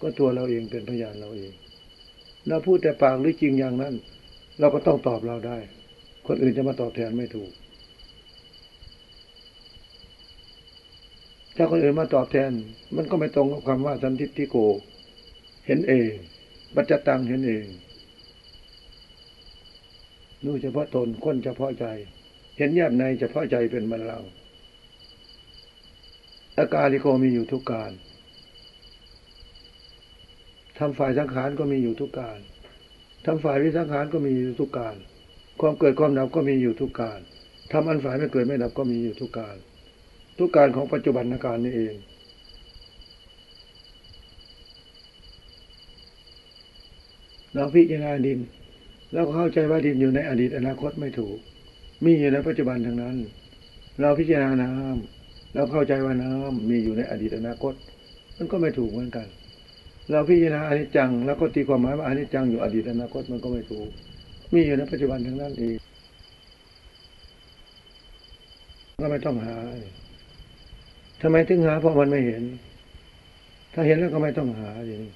ก็ตัวเราเองเป็นพยานเราเอง เราพูดแต่ปากหรือจริงอย่างนั้น เราก็ต้องตอบเราได้ คนอื่นจะมาตอบแทนไม่ถูก ถ้าคนอื่นมาตอบแทน มันก็ไม่ตรงกับคำว่าสันทิฏฐิโก เห็นเองปัจจตังเห็นเอง รู้เฉพาะตนคนเฉพาะใจ เห็นแยบในเฉพาะใจเป็นมันเราอาการลิโกมีอยู่ทุกการทำฝ่ายสังขารก็มีอยู่ทุกการทำฝ่ายวิสังขารก็มีอยู่ทุกการความเกิดความดับก็มีอยู่ทุกการทำอันฝ่ายไม่เกิดไม่ดับก็มีอยู่ทุกการทุกการของปัจจุบันการนี่เองเราพิจารณาดิน เราก็เข้าใจว่าดินอยู่ในอดีตอนาคตไม่ถูก มีอยู่ในปัจจุบันทั้งนั้น เราพิจารณาน้ำเราเข้าใจว่าน้ำมีอยู่ในอดีตอนาคต มันก็ไม่ถูกเหมือนกัน เราพิจารณาอนิจจัง แล้วก็ตีความหมายว่าอนิจจังอยู่อดีตอนาคตมันก็ไม่ถูก มีอยู่ในปัจจุบันทั้งนั้นเองก็ไม่ต้องหาทำไมถึงหาเพราะมันไม่เห็น ถ้าเห็นแล้วก็ไม่ต้องหาอย่างนี้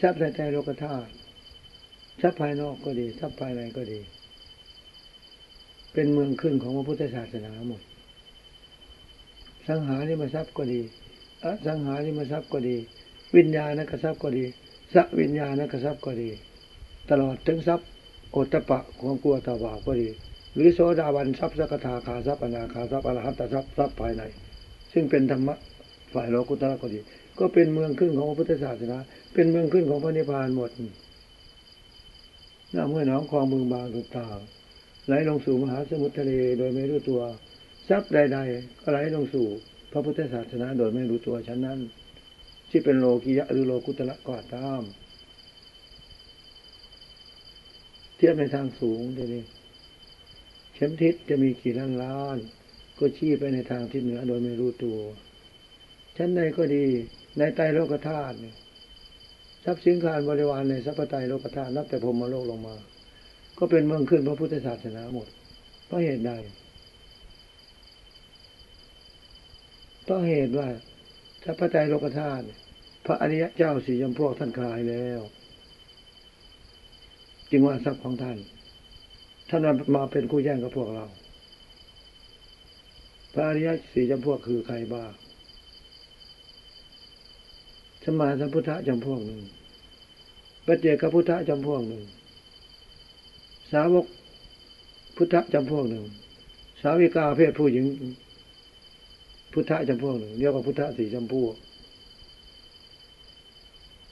ทรัพย์ในใจโลกธาตุทรัพย์ภายนอกก็ดีทรัพย์ภายในก็ดี เป็นเมืองขึ้นของพระพุทธศาสนาหมด สังหาริมทรัพย์ก็ดีอสังหาริมทรัพย์ก็ดี วิญญาณกทรัพย์ก็ดีสัวิญญาณกทรัพย์ก็ดี ตลอดถึงทรัพย์โอตปะความกลัวตาบาก็ดี หรือโสดาบันทรัพย์สกทาคาทรัพย์อนาคาทรัพย์อรหัตทรัพย์ทรัพย์ภายใน ซึ่งเป็นธรรมะฝ่ายโลกุตระก็ดี ก็เป็นเมืองขึ้นของพระพุทธศาสนาเป็นเมืองขึ้นของพระนิพพานหมดน้ำเมื่อน้องคลองเมืองบางต่างๆไหลลงสู่มหาสมุทรทะเลโดยไม่รู้ตัวทรัพย์ใดๆก็ไหลลงสู่พระพุทธศาสนาโดยไม่รู้ตัวฉันนั้นที่เป็นโลกิยะหรือโลกุตระก็ตาม เทียบในทางสูงทีนี้เข็มทิศจะมีกี่ล้านล้าน ก็ชี้ไปในทางทิศเหนือโดยไม่รู้ตัว ชั้นใดก็ดี ในไตโลกธาตุนี่ทรัพย์สินการบริวารในสัพพไตโลกธาตุนับแต่พรมโลกลงมา ก็เป็นเมืองขึ้นพระพุทธศาสนาหมดเพราะเหตุใดเพราะเหตุว่าสัพพไตโลกธาตุพระอริยะเจ้าสี่ยมพวกท่านคลายแล้ว จึงว่าทรัพย์ของท่าน ท่านมาเป็นคู่แย่งกับพวกเรา พระอริยะสี่จำพวกคือใครบ้าง สมาสัมพุทธะจำพวกหนึ่งปัจเจกพุทธะจำพวกหนึ่ง สาวกพุทธะจำพวกหนึ่ง สาวิกาเพศผู้หญิง พุทธะจำพวกหนึ่งเรียกว่าพุทธะสี่จำพวก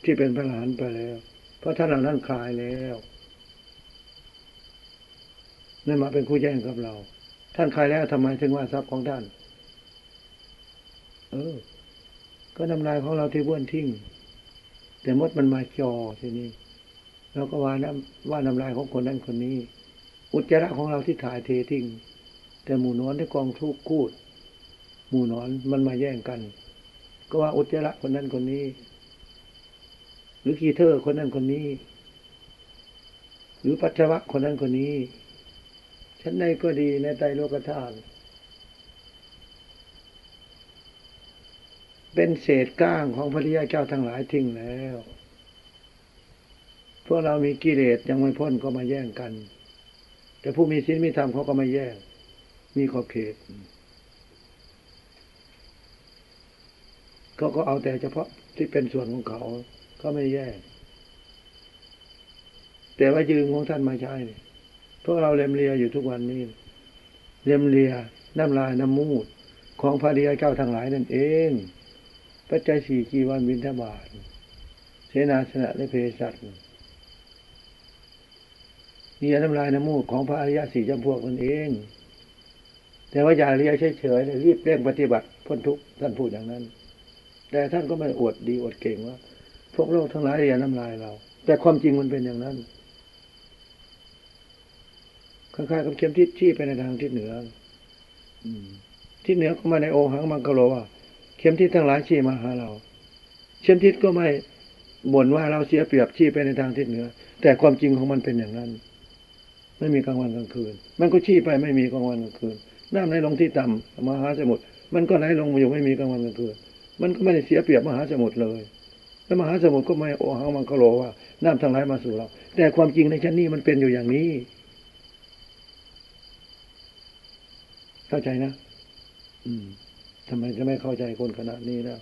ที่เป็นพระหลานไปแล้ว เพราะท่านเหล่านั้นคลายแล้วนั่นมาเป็นคู่แย่งกับเรา ท่านคลายแล้วทำไมถึงว่าทรัพย์ของท่าน เออ ก็น้ำลายของเราที่บ้วนทิ้ง แต่มดมันมาจอทีนี้เราก็ว่าน้ำว่าน้ำลายของคนนั้นคนนี้ อุจจาระของเราที่ถ่ายเททิ้ง แต่หมูนอนที่กองทุกคูด หมูนอนมันมาแย่งกัน ก็ว่าอุจจาระคนนั้นคนนี้ หรือกีเทอร์คนนั้นคนนี้ หรือปัจจวัคคนนั้นคนนี้ฉันในก็ดีในใจโลกธาตุ เป็นเศษก้างของพระริยเจ้าทั้งหลายทิ้งแล้ว พวกเรามีกิเลสยังไม่พ้นก็มาแย่งกัน แต่ผู้มีศีลมีธรรมเขาก็ไม่แย่ง มีขอบเขตเขาก็เอาแต่เฉพาะที่เป็นส่วนของเขา ก็ไม่แย่ง แต่ว่ายืมของท่านมาใช้พวกเราเล็มเลียอยู่ทุกวันนี้เล็มเลียน้ำลายน้ำมูดของพระริยเจ้าทั้งหลายนั่นเอง ปัจจัยสี่กีวันบินทบาทเสนาสนะและเพศัตนี่น้ำลายน้ำมูกของพระอริยสี่จำพวกนั่นเอง แต่ว่าอย่าเรียกเฉยๆรีบเร่งปฏิบัติพ้นทุกท่านพูดอย่างนั้น แต่ท่านก็ไม่อวดดีอวดเก่งว่า พวกโลกทั้งหลายเรียนน้ำลายเรา แต่ความจริงมันเป็นอย่างนั้นคล้ายๆกับเข็มทิศชี้ไปในทางทิศเหนือ ทิศเหนือก็มาในโอหังมังกรโลว่า ข็มทิศทั้งหลายชี้มาหาเรา เข็มทิศก็ไม่บ่นว่าเราเสียเปรียบชี้ไปในทางทิศเหนือ แต่ความจริงของมันเป็นอย่างนั้น ไม่มีกลางวันกลางคืน มันก็ชี้ไปไม่มีกลางวันกลางคืน น้ำไหลลงที่ต่ำมหาสมุทรมันก็ไหลลงมาอยู่ไม่มีกลางวันกลางคืน มันก็ไม่ได้เสียเปรียบมหาสมุทรเลย แล้วมหาสมุทรก็ไม่โอหังมังกโลว่า น้ำทั้งหลายมาสู่เรา แต่ความจริงในชั้นนี้มันเป็นอยู่อย่างนี้ เข้าใจนะ อืม ทำไมจะไม่เข้าใจคนขนาดนี้แล้ว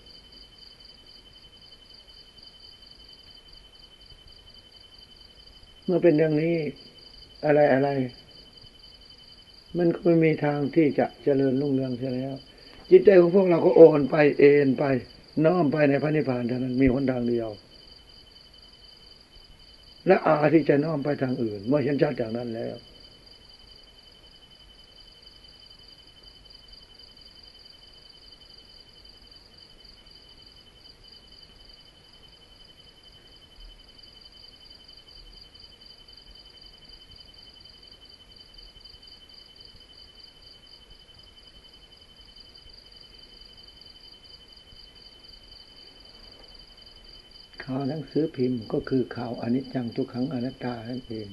เมื่อเป็นอย่างนี้อะไรอะไร มันก็ไม่มีทางที่จะเจริญรุ่งเรืองใช่แล้ว จิตใจของพวกเราก็โอนไปเอ็นไป น้อมไปในพระนิพพานเท่านั้นมีหนทางเดียว และอาที่จะน้อมไปทางอื่น เมื่อเห็นชัดอย่างนั้นแล้ว ข่าวหนังสือพิมพ์ ก็คือข่าวอนิจจังทุกขังอนัตตานั่นเอง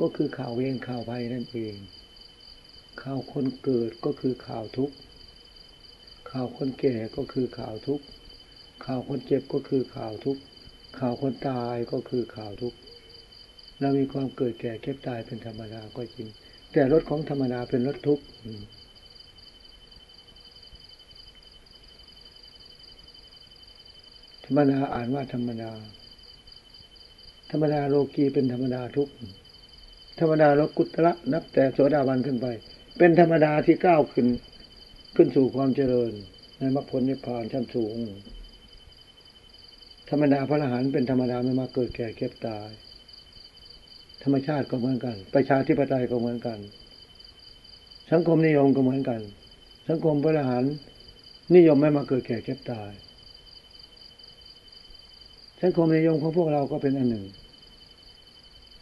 ก็คือข่าวเวรข่าวภัยนั่นเอง ข่าวคนเกิดก็คือข่าวทุกข์ ข่าวคนแก่ก็คือข่าวทุกข์ ข่าวคนเจ็บก็คือข่าวทุกข์ ข่าวคนตายก็คือข่าวทุกข์ เรามีความเกิดแก่เก็บตายเป็นธรรมดาก็จริง แต่รถของธรรมดาเป็นรถทุกข์ธรรมดาอ่านว่าธรรมดา ธรรมดาโลกีเป็นธรรมดาทุกธรรมดาโลกุตระนับแต่โสดาบันขึ้นไป เป็นธรรมดาที่ก้าวขึ้น ขึ้นสู่ความเจริญ ในมรรคผลนิพพานชั้นสูง ธรรมดาพระอรหันต์เป็นธรรมดาไม่มาเกิดแก่เก็บตาย ธรรมชาติก็เหมือนกัน ประชาธิปไตยก็เหมือนกัน สังคมนิยมก็เหมือนกัน สังคมพระอรหันต์นิยมไม่มาเกิดแก่เก็บตาย สังคมนิยมของพวกเราก็เป็นอันหนึ่ง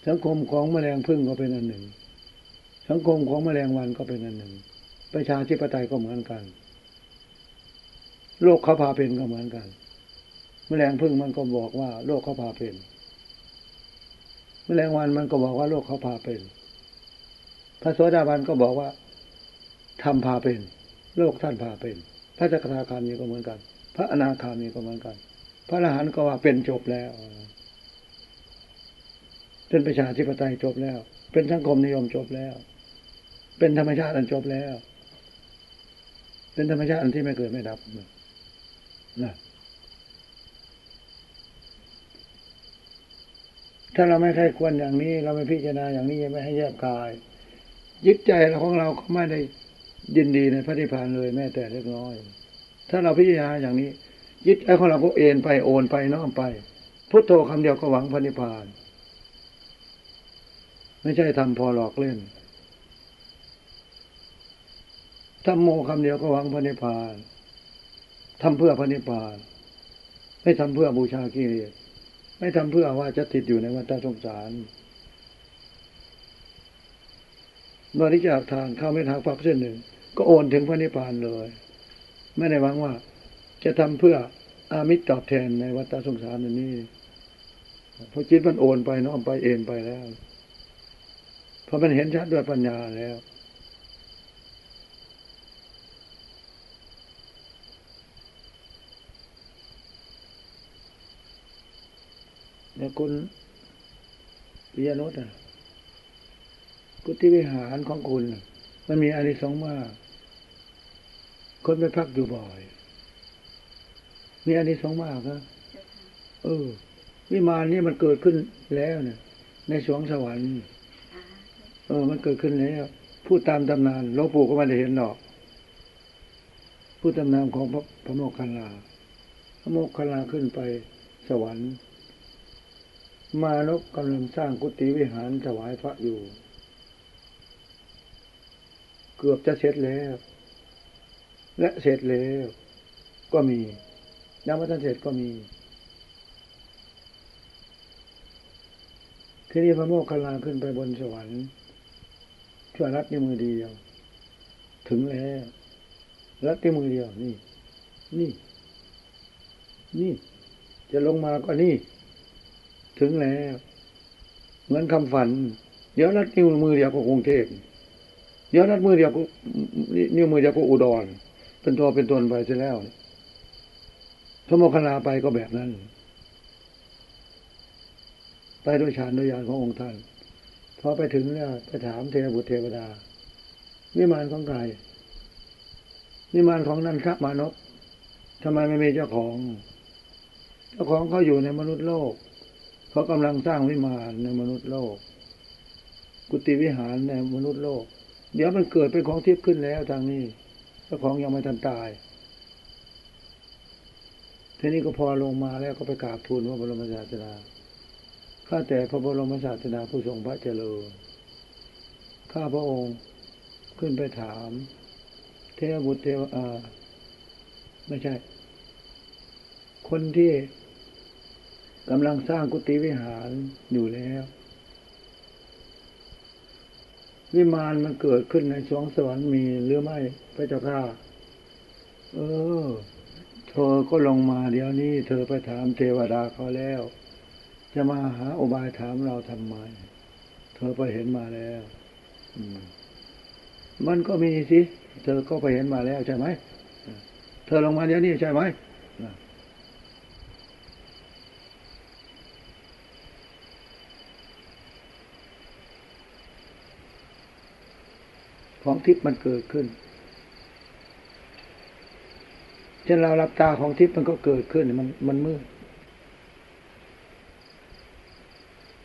สังคมของแมลงพึ่งก็เป็นอันหนึ่ง สังคมของแมลงวันก็เป็นอันหนึ่ง ประชาธิปไตยก็เหมือนกัน โลกเขาพาเป็นก็เหมือนกัน แมลงพึ่งมันก็บอกว่า โลกเขาพาเป็น แมลงวันมันก็บอกว่าโลกเขาพาเป็น พระโสดาบันก็บอกว่าทำพาเป็น โลกท่านพาเป็น พระจักรคามีก็เหมือนกัน พระอนาคามีก็เหมือนกัน พระอรหันต์ก็ว่าเป็นจบแล้ว เป็นประชาธิปไตยจบแล้ว เป็นสังคมนิยมจบแล้ว เป็นธรรมชาติอันจบแล้ว เป็นธรรมชาติอันที่ไม่เกิดไม่ดับนะถ้าเราไม่ใครควรอย่างนี้ เราไม่พิจารณาอย่างนี้ไม่ให้แยบกาย ยึดใจของเราก็ไม่ได้ยินดีในพระนิพพานเลยแม้แต่เล็กน้อย ถ้าเราพิจารณาอย่างนี้ ยึดใจของเราก็เอ็นไปโอนไปน้อมไป พุทโธคำเดียวก็หวังพระนิพพาน ไม่ใช่ทำพอหลอกเล่นทำโมคำเดียวก็หวังพระนิพพานทำเพื่อพระนิพพาน ไม่ทำเพื่อบูชากิเลสไม่ทำเพื่อว่าจะติดอยู่ในวัฏสงสารบริจาคทานเข้าไม่ทางปักเส้นหนึ่ง ก็โอนถึงพระนิพพานเลย ไม่ได้หวังว่า จะทำเพื่ออามิตรตอบแทนในวัฏสงสารอันนี้เพราะจิตมันโอนไปน้อมไปเอ็นไปแล้วเพราะมันเห็นชัดด้วยปัญญาแล้ว เนี่ยคุณปิยนุษย์อะกุฏิวิหารของคุณ มันมีอานิสงส์มาก คนไปพักอยู่บ่อย มีอานิสงส์มากนะเออ วิมานนี่มันเกิดขึ้นแล้วเนี่ย ในสวงสวรรค์เออ มันเกิดขึ้นแล้วพูดตามตำนานหลวงปู่ก็ไม่ได้เห็นหรอกพูดตำนานของพระพระโมคคัลลาพระโมคคัลลาขึ้นไปสวรรค์ มานพกำลังสร้างกุฏิวิหารถวายพระอยู่ เกือบจะเสร็จแล้ว และเสร็จแล้ว ก็มี ยังไม่ทันเสร็จก็มี ทีนี้พระโมคคัลลาขึ้นไปบนสวรรค์ช่วยรัดในมือเดียว ถึงแล้ว รัดในมือเดียว นี่ นี่ นี่ จะลงมาก็นี่ ถึงแล้ว เหมือนคำฝัน เดี๋ยวรัดนิ้วมือเดียวก็กรุงเทพเดี๋ยวรัดมือเดียวก็นิ้วมือเดียวก็อุดร เป็นตัวเป็นตนไปเสียแล้ว พระโมคคัลลาไปก็แบบนั้น ไปด้วยฌานด้วยญาณขององค์ท่านพอไปถึงแล้วไปถามเทวบุตรเทวดาวิมานของใครวิมานของนันทมานพทำไมไม่มีเจ้าของ เจ้าของเขาอยู่ในมนุษย์โลกเขากำลังสร้างวิมานในมนุษย์โลก กุฏิวิหารในมนุษย์โลก เดี๋ยวมันเกิดเป็นของทิพย์ขึ้นแล้วทางนี้ เจ้าของยังไม่ทันตาย ทีนี้ก็พอลงมาแล้วก็ไปกราบทูลว่าบรมศาสดาข้าแต่พระบรมศาสดาผู้ทรงพระเจริญข้าพระองค์ขึ้นไปถาม เทวบุตรเทวอาไม่ใช่ คนที่กำลังสร้างกุฏิวิหารอยู่แล้ว วิมานมันเกิดขึ้นในสวงสวรรค์มีหรือไม่พระเจ้าข้า เออ อก็ลงมาเดี๋ยวนี้ เธอไปถามเทวดาเขาแล้ว จะมาหาอุบายถามเราทำไม เธอไปเห็นมาแล้วมันก็มีสิ เธอก็ไปเห็นมาแล้วใช่ไหม เธอลงมาเดี๋ยวนี้ใช่ไหมของทิพย์มันเกิดขึ้น เช่นเรารับตาของทิพย์มันก็เกิดขึ้นมันมันมืด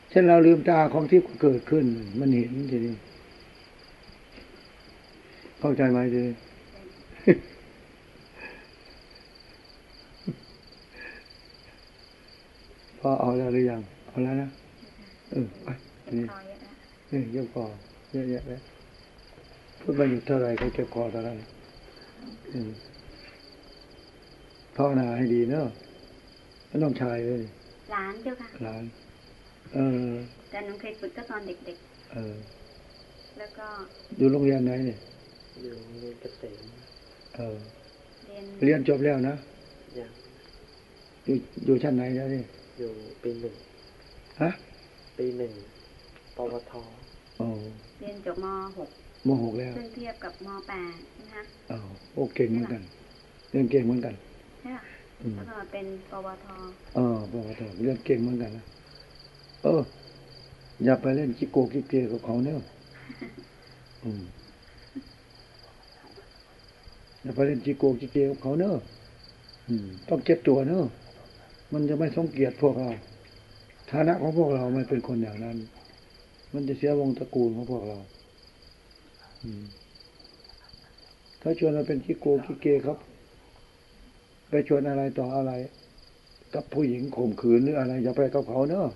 เช่นเราลืมตาของทิพย์ก็เกิดขึ้น มันเห็นทีนี้เข้าใจไหมทีนี้พอเอาแล้วหรือยังเอาแล้วนะเออไปทีนี้
คอเยอะแล้ว
นี่เจ็บคอเยอะแยะเลยพูดมาอยู่เท่าไหรก็เจ็บคอเท่านั้นอืม ภาวนาให้ดีเนอะไม่ต้องชายเลย
หลานเจ้าค่ะ
หลาน เออ
แต่หนูเคยฝึกก็ตอนเด็ก
เออ
ๆแล้วก็
อยู่โรงเรียนไหนเนี่ย
อยู่โรงเรียนเกษม
เออ
เรียน
เรียนจบแล้วนะ
ยัง
อยู่อยู่ชั้นไหนแล้วนี่
อยู่ปีหนึ่ง
ฮะ
ปีหนึ่งปวท
อ๋อ
เรียนจบม
มหกแล้ว
.6 ซึ่งเทียบกับม .8 นะคะ
อ๋อโอ้เก่งเหมือนกันเรียนเก่งเหมือนกัน
ใช่ป่ะ
อืม
แล้วก็มาเป็นปวท
เออบอกว่าเถอะเรียนเก่งเหมือนกันนะเออ อย่าไปเล่นจิโกกิเกกับเขาเนอะอืมอย่าไปเล่นจิโกกิเกกับเขาเนอะอืมต้องเก็บตัวเนอะมันจะไม่สงเกียรติพวกเรา ฐานะของพวกเราไม่เป็นคนอย่างนั้น มันจะเสียวงตระกูลของพวกเราอืมถ้าชวนเราเป็นจิโกกิเกครับ ไปชวนอะไรต่ออะไร กับผู้หญิงข่มขืนหรืออะไรอย่าไปกับเขาเนอะ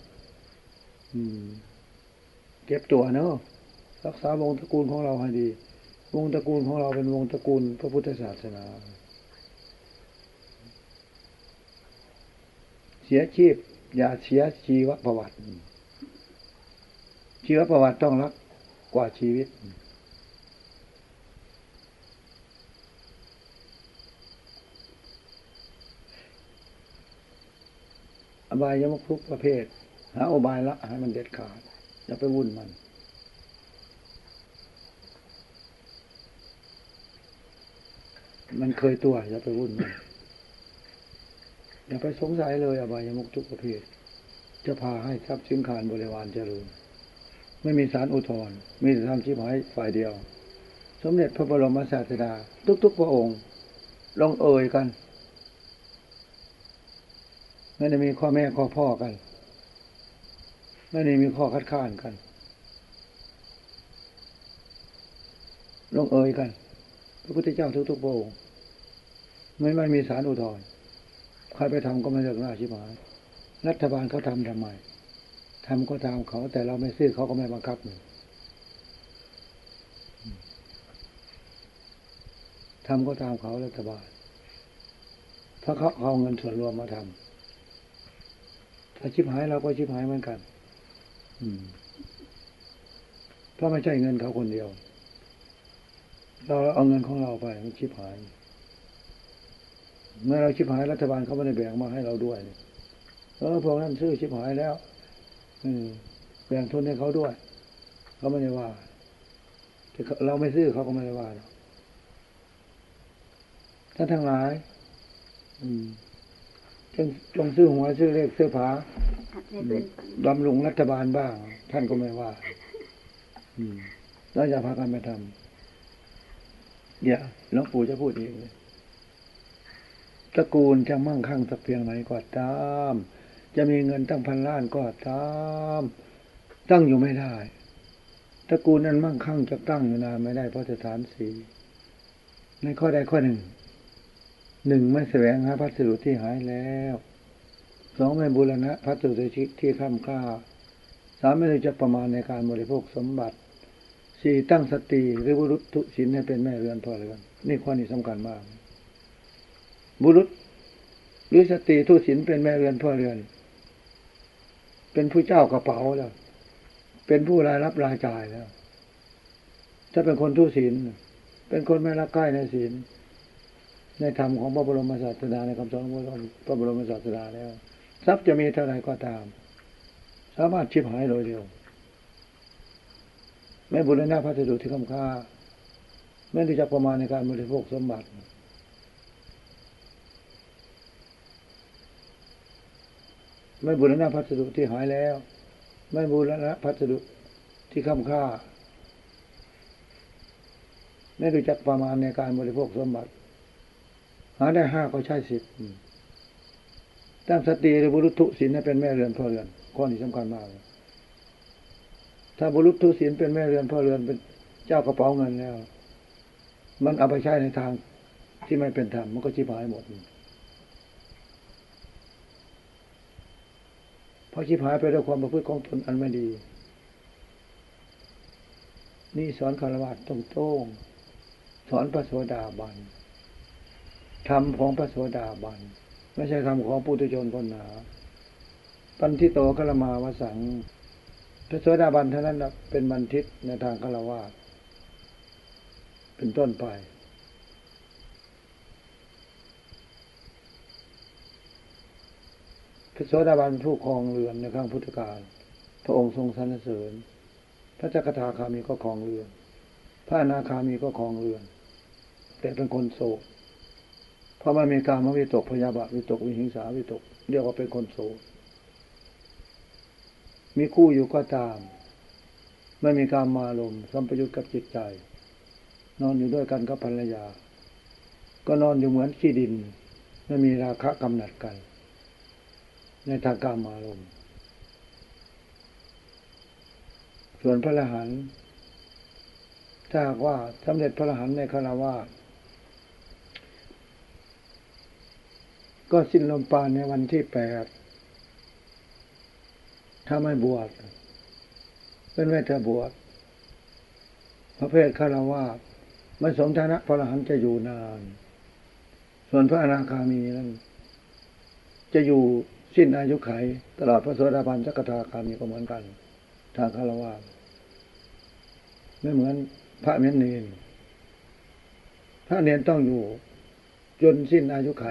เก็บตัวเนอะรักษาวงตระกูลของเราให้ดี วงตระกูลของเราเป็นวงตระกูลพระพุทธศาสนา เสียชีพ อย่าเสียชีวประวัติ ชีวประวัติต้องรักกว่าชีวิต อบายยมุคุกประเภท หาอบายละให้มันเด็ดขาดอย่าไปวุ่นมัน มันเคยตัวอย่าไปวุ่นมันอย่าไปสงสัยเลยอบายยมุกทุกประเภท จะพาให้ทรัพย์สินขานบริวารเจริญ ไม่มีสารอุทธร์มีแต่ทำชิบหายฝ่ายเดียว สมเด็จพระบรมศาสดา ทุกๆพระองค์ลงเอ่ยกัน ไม่ได้มีข้อแม่ข้อพ่อกัน ไม่ได้มีข้อคัดค้านกัน ลงเอยกัน พระพุทธเจ้าทุกๆพระองไม่ไม่มีสารอุทธรณ์ใครไปทำก็ไม่เลิกหน้าชิบหายรัฐบาลเขาทำทำไมทำก็ตามเขา แต่เราไม่ซื้อเขาก็ไม่บังคับเลยทำก็ตามเขารัฐบาลเพราเขาเอาเงินส่วนรวมมาทำ ถ้าชิบหายเราก็ชิบหายเหมือนกัน อืมเพราะไม่ใช่เงินเขาคนเดียว เราเอาเงินของเราไปมันชิบหาย เมื่อเราชิบหายรัฐบาลเขาไม่ได้แบ่งมาให้เราด้วยเออพวกนั้นซื้อชิบหายแล้ว อืมแบ่งทุนให้เขาด้วย เขาไม่ได้ว่าแต่เราไม่ซื้อเขาก็ไม่ได้ว่าหรอกท่านทั้งหลาย อืม จงจงซื้อหัวซื้อเลขซื้อผา
อัดให้เพื่อนฟัง
บำรุงรัฐบาลบ้าง ท่านก็ไม่ว่าอืมแล้วอย่าพากันไปทำเดี๋ยวหลวงปู่จะพูดเองเลยตระกูลจะมั่งคั่งสักเพียงไหนก็ตาม จะมีเงินตั้งพันล้านก็ตาม ตั้งอยู่ไม่ได้ตระกูลนั้นมั่งคั่งจะตั้งอยู่นานไม่ได้เพราะสถานสีในข้อใดข้อหนึ่ง หนึ่งไม่แสวงหาพัสดุที่หายแล้วสองไม่บูรณะพัสดุที่ที่ข้ามค่าสามไม่รู้จักประมาณในการบริโภคสมบัติสี่ตั้งสติหรือบุรุษทุศินให้เป็นแม่เรือนพ่อเรือนนี่ข้อนี้สำคัญมาก บุรุษหรือสติทุศินเป็นแม่เรือนพ่อเรือน เป็นผู้เจ้ากระเป๋าแล้วเป็นผู้รายรับรายจ่ายแล้วถ้าเป็นคนทุศินเป็นคนไม่รักใกล้ในศีล ในธรรมของพระบรมศาสดาในคำสอนของพระบรมศาสดาแล้ว ทรัพย์จะมีเท่าไหร่ก็ตาม สามารถชิบหายโดยเดียวไม่บุรณะพัสดุที่คำค่าไม่รู้จักประมาณในการบริโภคสมบัติไม่บุรณะพัสดุที่หายแล้ว ไม่บุรณะพัสดุที่คำค่าไม่รู้จักประมาณในการบริโภคสมบัติ หาได้ห้าก็ใช่สิบตั้งสติหรือบุรุษทุศีลเป็นแม่เรือนพ่อเรือนข้อนี้สำคัญมากเลยถ้าบุรุษทุศีลเป็นแม่เรือนพ่อเรือนเป็นเจ้ากระเป๋าเงินแล้ว มันเอาไปใช้ในทางที่ไม่เป็นธรรมมันก็ชิบหายหมดเพราะชิบหายไปด้วยความประพฤติของตนอันไม่ดี นี่สอนคารวะตรงโต้งสอนพระโสดาบัน ธรรมของพระโสดาบัน ไม่ใช่ธรรมของปุถุชนคนหนาปันทิโตกลมาวสัง พระโสดาบันเท่านั้นเป็นบันทิตในทางคารวะเป็นต้นไป พระโสดาบันผู้ครองเรือนในครั้งพุทธกาลพระองค์ทรงสรรเสริญ พระจักรทาคามีก็ครองเรือน พระอนาคามีก็ครองเรือน แต่เป็นคนโศก เพราะมันมีการมวิตกพยาบาทวิตกวิหิงสาวิตก เรียกว่าเป็นคนโศกมีคู่อยู่ก็ตาม ไม่มีการมาลมสัมปยุตกับจิตใจ นอนอยู่ด้วยกันกับภรรยา ก็นอนอยู่เหมือนขี้ดิน ไม่มีราคะกำหนัดกัน ในทางการมาลมส่วนพระรหันถ้าว่าสำเร็จพระรหันในคารวะ ก็สิ้นลมปรานในวันที่แปด ถ้าไม่บวชเป็นไม่เธอบวชประเภทคารวะไม่สมฐานะพระอรหันต์จะอยู่นาน ส่วนพระอนาคามีนั้นจะอยู่สิ้นอายุไข ตลอดพระโสดาบันจักทาคามีก็เหมือนกัน ทางคารวะไม่เหมือนพระเมนเนนพระเนนต้องอยู่จนสิ้นอายุไข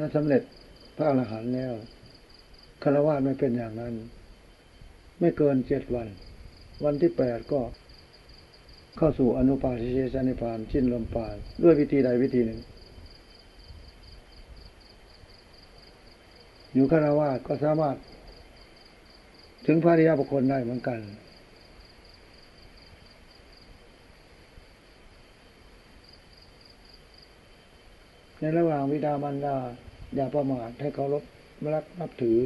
ถ้าสำเร็จพระอรหันต์แล้วคารวะไม่เป็นอย่างนั้น ไม่เกินเจ็ดวัน วันที่แปดก็เข้าสู่อนุปาทิเชสนิพานชิ้นลมปานด้วยวิธีใดวิธีหนึ่ง อยู่คารวะก็สามารถ ถึงพระริยบุคคลได้เหมือนกันในระหว่างวิดามันดา อย่าประมาทให้เคารพรักนับถือ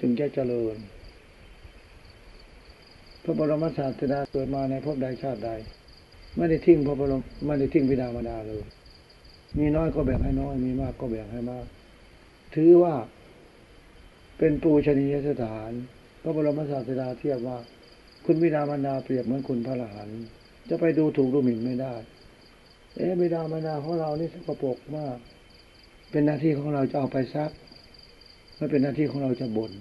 ถึงจะเจริญ พระบรมศาสดาเกิดมาในภพใดชาติใด ไม่ได้ทิ้งพระบรมไม่ได้ทิ้งวิดามารดาเลย มีน้อยก็แบ่งให้น้อย มีมากก็แบ่งให้มาก ถือว่าเป็นปูชนียสถาน พระบรมศาสดาเทียบว่า คุณวิดามารดาเปรียบเหมือนคุณพระอรหันจะไปดูถูกดูหมิ่นไม่ได้ เอ๊ะวิดามารดาของเรานี่สกปรกมาก เป็นหน้าที่ของเราจะเอาไปซักไม่เป็นหน้าที่ของเราจะบน่น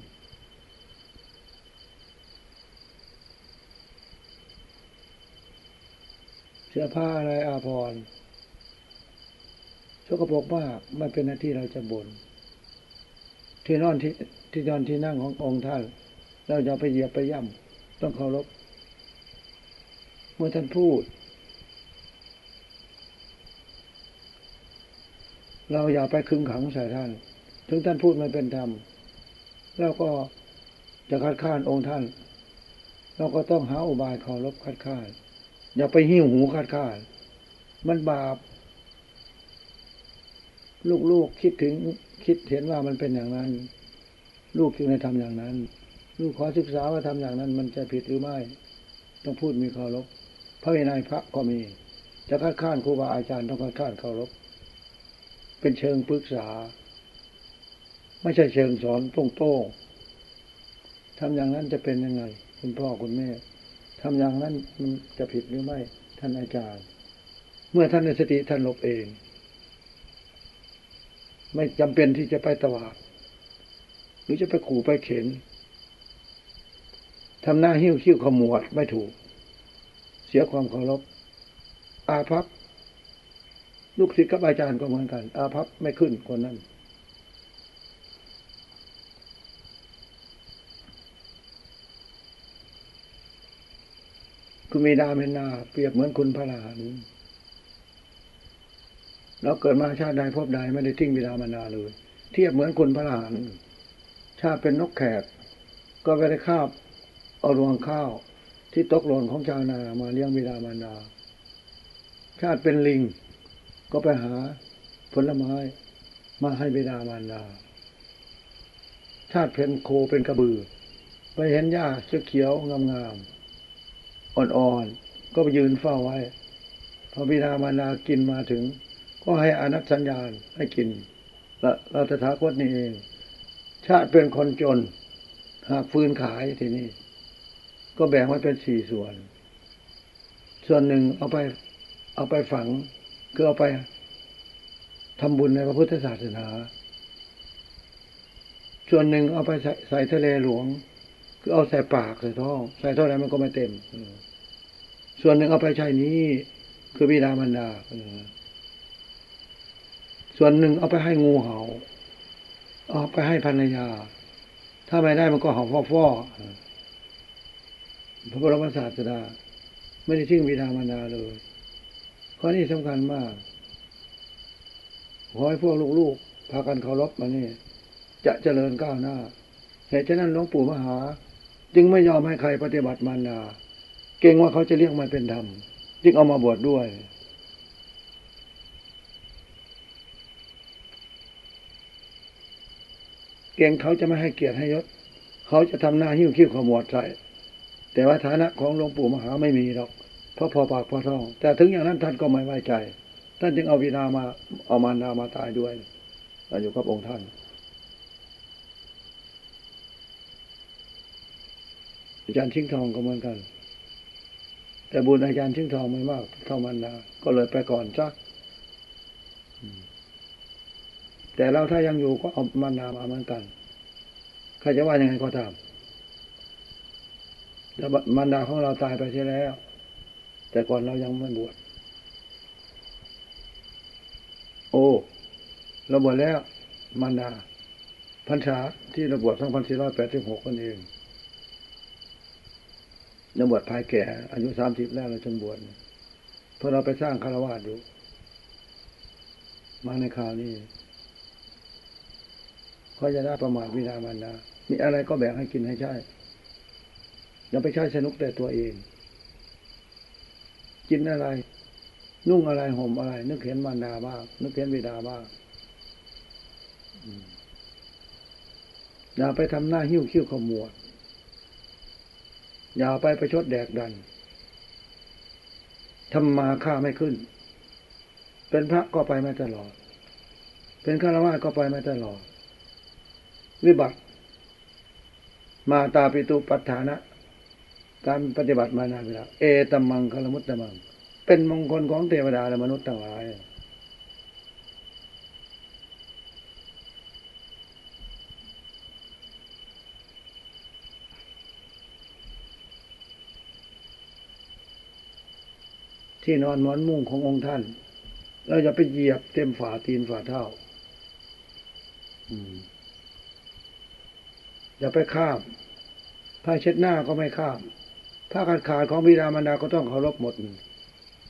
เสื้อผ้าอะไรอาภรณ์ชกปรกมากไม่เป็นหน้าที่เราจะบน่นที่นอนที่ที่นอนที่นั่งขององค์ท่าน เราจะไปเหยียบไปย่ำต้องเคารพเมื่อท่านพูด เราอย่าไปคึงขังใส่ท่าน ถึงท่านพูดไม่เป็นธรรม แล้วก็จะคัดค้านองค์ท่าน เราก็ต้องหาอุบายเคารพคัดค้าน อย่าไปหิ้วหูคัดค้าน มันบาป ลูกๆคิดถึงคิดเห็นว่ามันเป็นอย่างนั้น ลูกจึงได้ทำอย่างนั้น ลูกขอศึกษาว่าทำอย่างนั้น มันจะผิดหรือไม่ ต้องพูดมีเคารพพระวินัยพระก็มี จะคัดค้านครูบาอาจารย์ต้องคัดค้านเคารพ เป็นเชิงปรึกษา ไม่ใช่เชิงสอนตรงโต้ทำอย่างนั้นจะเป็นยังไง คุณพ่อคุณแม่ทำอย่างนั้นมันจะผิดหรือไม่ ท่านอาจารย์ เมื่อท่านในสติท่านลบเอง ไม่จำเป็นที่จะไปตวาด หรือจะไปขู่ไปเข็นทำหน้าหิ้วคิ้วขมวดไม่ถูก เสียความเคารพอาภัพ ลูกศิษย์กับอาจารย์ก็เหมือนกัน อาภัพไม่ขึ้นคนนั้นคุณมีดาเมนนาเปรียบเหมือนคุณพระลานเราเกิดมาชาติใดพบใดไม่ได้ทิ้งบิดามารดาเลย เทียบเหมือนคุณพระลานชาติเป็นนกแขก ก็ไปได้คาบเอารวงข้าวที่ตกหล่นของชาวนามาเลี้ยงบิดามารดา ชาติเป็นลิง ก็ไปหาผลไม้มาให้บิดามารดา ชาติเป็นโคเป็นกระบือ ไปเห็นหญ้าเขียวงามๆอ่อนๆ ก็ไปยืนเฝ้าไว้ พอบิดามารดากินมาถึง ก็ให้อนัตสัญญาณให้กินและเราตถาคตนี่เอง ชาติเป็นคนจน หากฟืนขายทีนี้ ก็แบ่งไว้เป็นสี่ส่วน ส่วนหนึ่งเอาไปเอาไปฝัง คือเอาไปทำบุญในพระพุทธศาสนา ส่วนหนึ่งเอาไปใส่ใสทะเลหลวง คือเอาใส่ปากใส่ท้องใส่เท่าไรมันก็ไม่เต็ม ส่วนหนึ่งเอาไปใช้นี้ คือบิดามารดาส่วนหนึ่งเอาไปให้งูเหา่า เอาไปให้ภรรยา ถ้าไม่ได้มันก็เห่าฟ่อๆพระบรมศาสดาไม่ได้ทิ้งบิดามารดาเลย ข้อนี้สำคัญมาก ขอให้พวกลูกๆพากันเคารพมานี่จะเจริญก้าวหน้า เหตุฉะนั้นหลวงปู่มหา จึงไม่ยอมให้ใครปฏิบัติมารดาเก่งว่าเขาจะเรียกมันเป็นธรรม จึงเอามาบวชดด้วย เก่งเขาจะไม่ให้เกียรติให้ยศ เขาจะทำหน้าหิ้วคิ้วขมวดใส่แต่ว่าฐานะของหลวงปู่มหาไม่มีหรอก เพราะพอปากพอท้อง แต่ถึงอย่างนั้นท่านก็ไม่ไว้ใจ ท่านจึงเอาวินามาเอามารดามาตายด้วยอยู่กับองค์ท่านอาจารย์ชิงทองก็เหมือนกัน แต่บุญอาจารย์ชิงทองไม่มากเท่ามันดาก็เลยไปก่อนจ้ะแต่เราถ้ายังอยู่ก็เอามันดามาเหมือนกันใครจะว่ายังไงก็ตามแต่มันดาของเราตายไปเสียแล้ว แต่ก่อนเรายังไม่บวชโอ้เราบวชแล้วมันาพรรษาที่เราบวชสองพันสี่ร้อยแปดสิบหกคนเองเราบวชภายแก่ อายุสามสิบแล้วเราจนบวชเพราะเราไปสร้างคารวะอยู่ มาในคราวนี้เขาจะได้ประมาทวินามันนะมีอะไรก็แบ่งให้กินให้ใช้อย่าไปใช้สนุกแต่ตัวเอง กินอะไร นุ่งอะไรห่มอะไร นึกเห็นมารดาบ้างนึกเห็นบิดาบ้างอย่าไปทำหน้าหิ้วคิ้วขมวด อย่าไปประชดแดกดันทำมาค่าไม่ขึ้น เป็นพระก็ไปไม่ตลอด เป็นฆราวาสก็ไปไม่ตลอด วิบัติ มาตาปิตุปัฏฐานะ การปฏิบัติมานานแล้วเอตมังคลมุตตมัง เป็นมงคลของเทวดาและมนุษย์ทั้งหลายที่นอนหมอนมุ้งขององค์ท่าน เราจะไปเหยียบเต็มฝ่าตีนฝ่าเท้าอย่าไปข้ามผ้าเช็ดหน้าก็ไม่ข้าม ผ้าขาดขาดของบิดามารดาก็ต้องเคารพหมด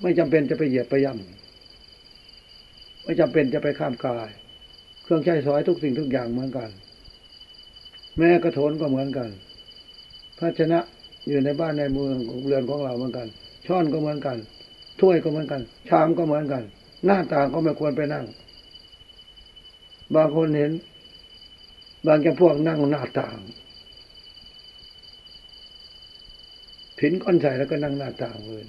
ไม่จำเป็นจะไปเหยียบไปย่ำไม่จำเป็นจะไปข้ามกาย เครื่องใช้สอยทุกสิ่งทุกอย่างเหมือนกัน แม่กระโถนก็เหมือนกันภาชนะอยู่ในบ้านในเมืองของเรือนของเราเหมือนกัน ช้อนก็เหมือนกัน ถ้วยก็เหมือนกัน ชามก็เหมือนกัน หน้าต่างก็ไม่ควรไปนั่ง บางคนเห็น บางแกพวกนั่งหน้าต่าง ผินก้อนใส่แล้วก็นั่งหน้าต่างเลย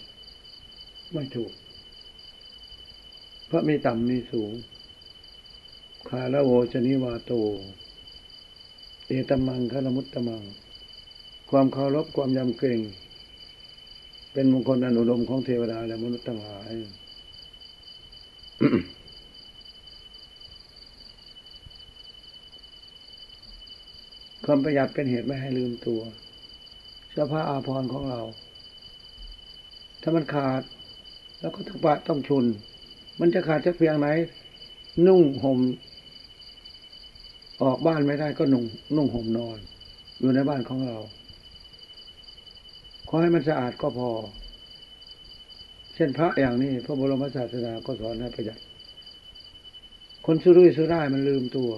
ไม่ถูกเพราะมีต่ำมีสูง คาละโวชนิวาโต เอตมังคารมุตตมัง ความเคารพความยำเกรงเป็นมงคลอันอุดมของเทวดาและมนุษย์ทั้งหลายความประหยัดเป็นเหตุไม่ให้ลืมตัว เสื้อผ้าอาภรณ์ของเรา ถ้ามันขาด แล้วก็ต้องปะต้องชุน มันจะขาดสักเพียงไหน นุ่งห่มออกบ้านไม่ได้ก็นุ่งนุ่งห่มนอน อยู่ในบ้านของเรา ขอให้มันสะอาดก็พอ เช่นพระอย่างนี้พระบรมศาสดาก็สอนให้ประหยัด คนสุรุ่ยสุร่ายมันลืมตัว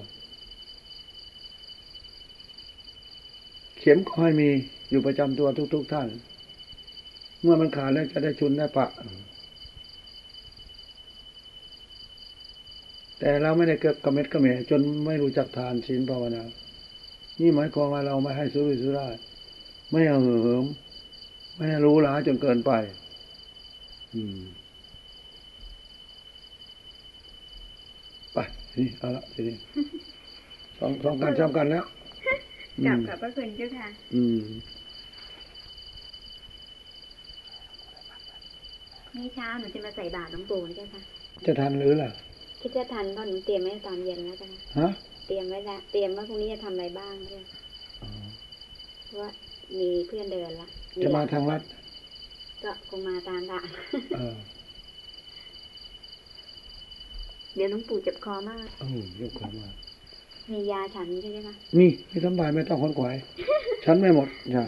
เข็มก็ให้มี อยู่ประจำตัวทุกๆทท่าน เมื่อมันขาดแล้วจะได้ชุนได้ปะ แต่เราไม่ได้เกิดกระเม็ดกระเมจนไม่รู้จักทานศีลภาวนา นี่หมายความว่าเราไม่ให้สุรุ่ยสุร่ายไม่ให้เหิมไม่ให้รู้หลาจนเกินไป อืมไปนี่เอาละทีนี้สองสองกันซ้ำกันแล้ว
กลับ
ม
กับพระคุณเจ้าค่ะ
อืม
นี่เช้าหนูจะมาใส่บาตรหลวงปู่นะเจ้าค่ะ
จะทันหรือล่ะ
คิดจะทันเพราะหนูเตรียมไว้ตอนเย็นแล้วจ้ะค่ะ
ฮะ
เตรียมไว้แล้วเตรียมว่าพรุ่งนี้จะทำอะไรบ้างเจ้าค่ะ
อ๋อ
เพราะว่ามีเพื่อนเดินละ
จะมาทางลัด
ก็คงมาตามทาง
เออ
เดี๋ยวหลวงปู่เจ็บคอมาก
เออยกของมา
มียาฉันใช่ไหมคะ
นี่ไม่สำบายไม่ต้องขนขวายฉันไม่หมดอย่า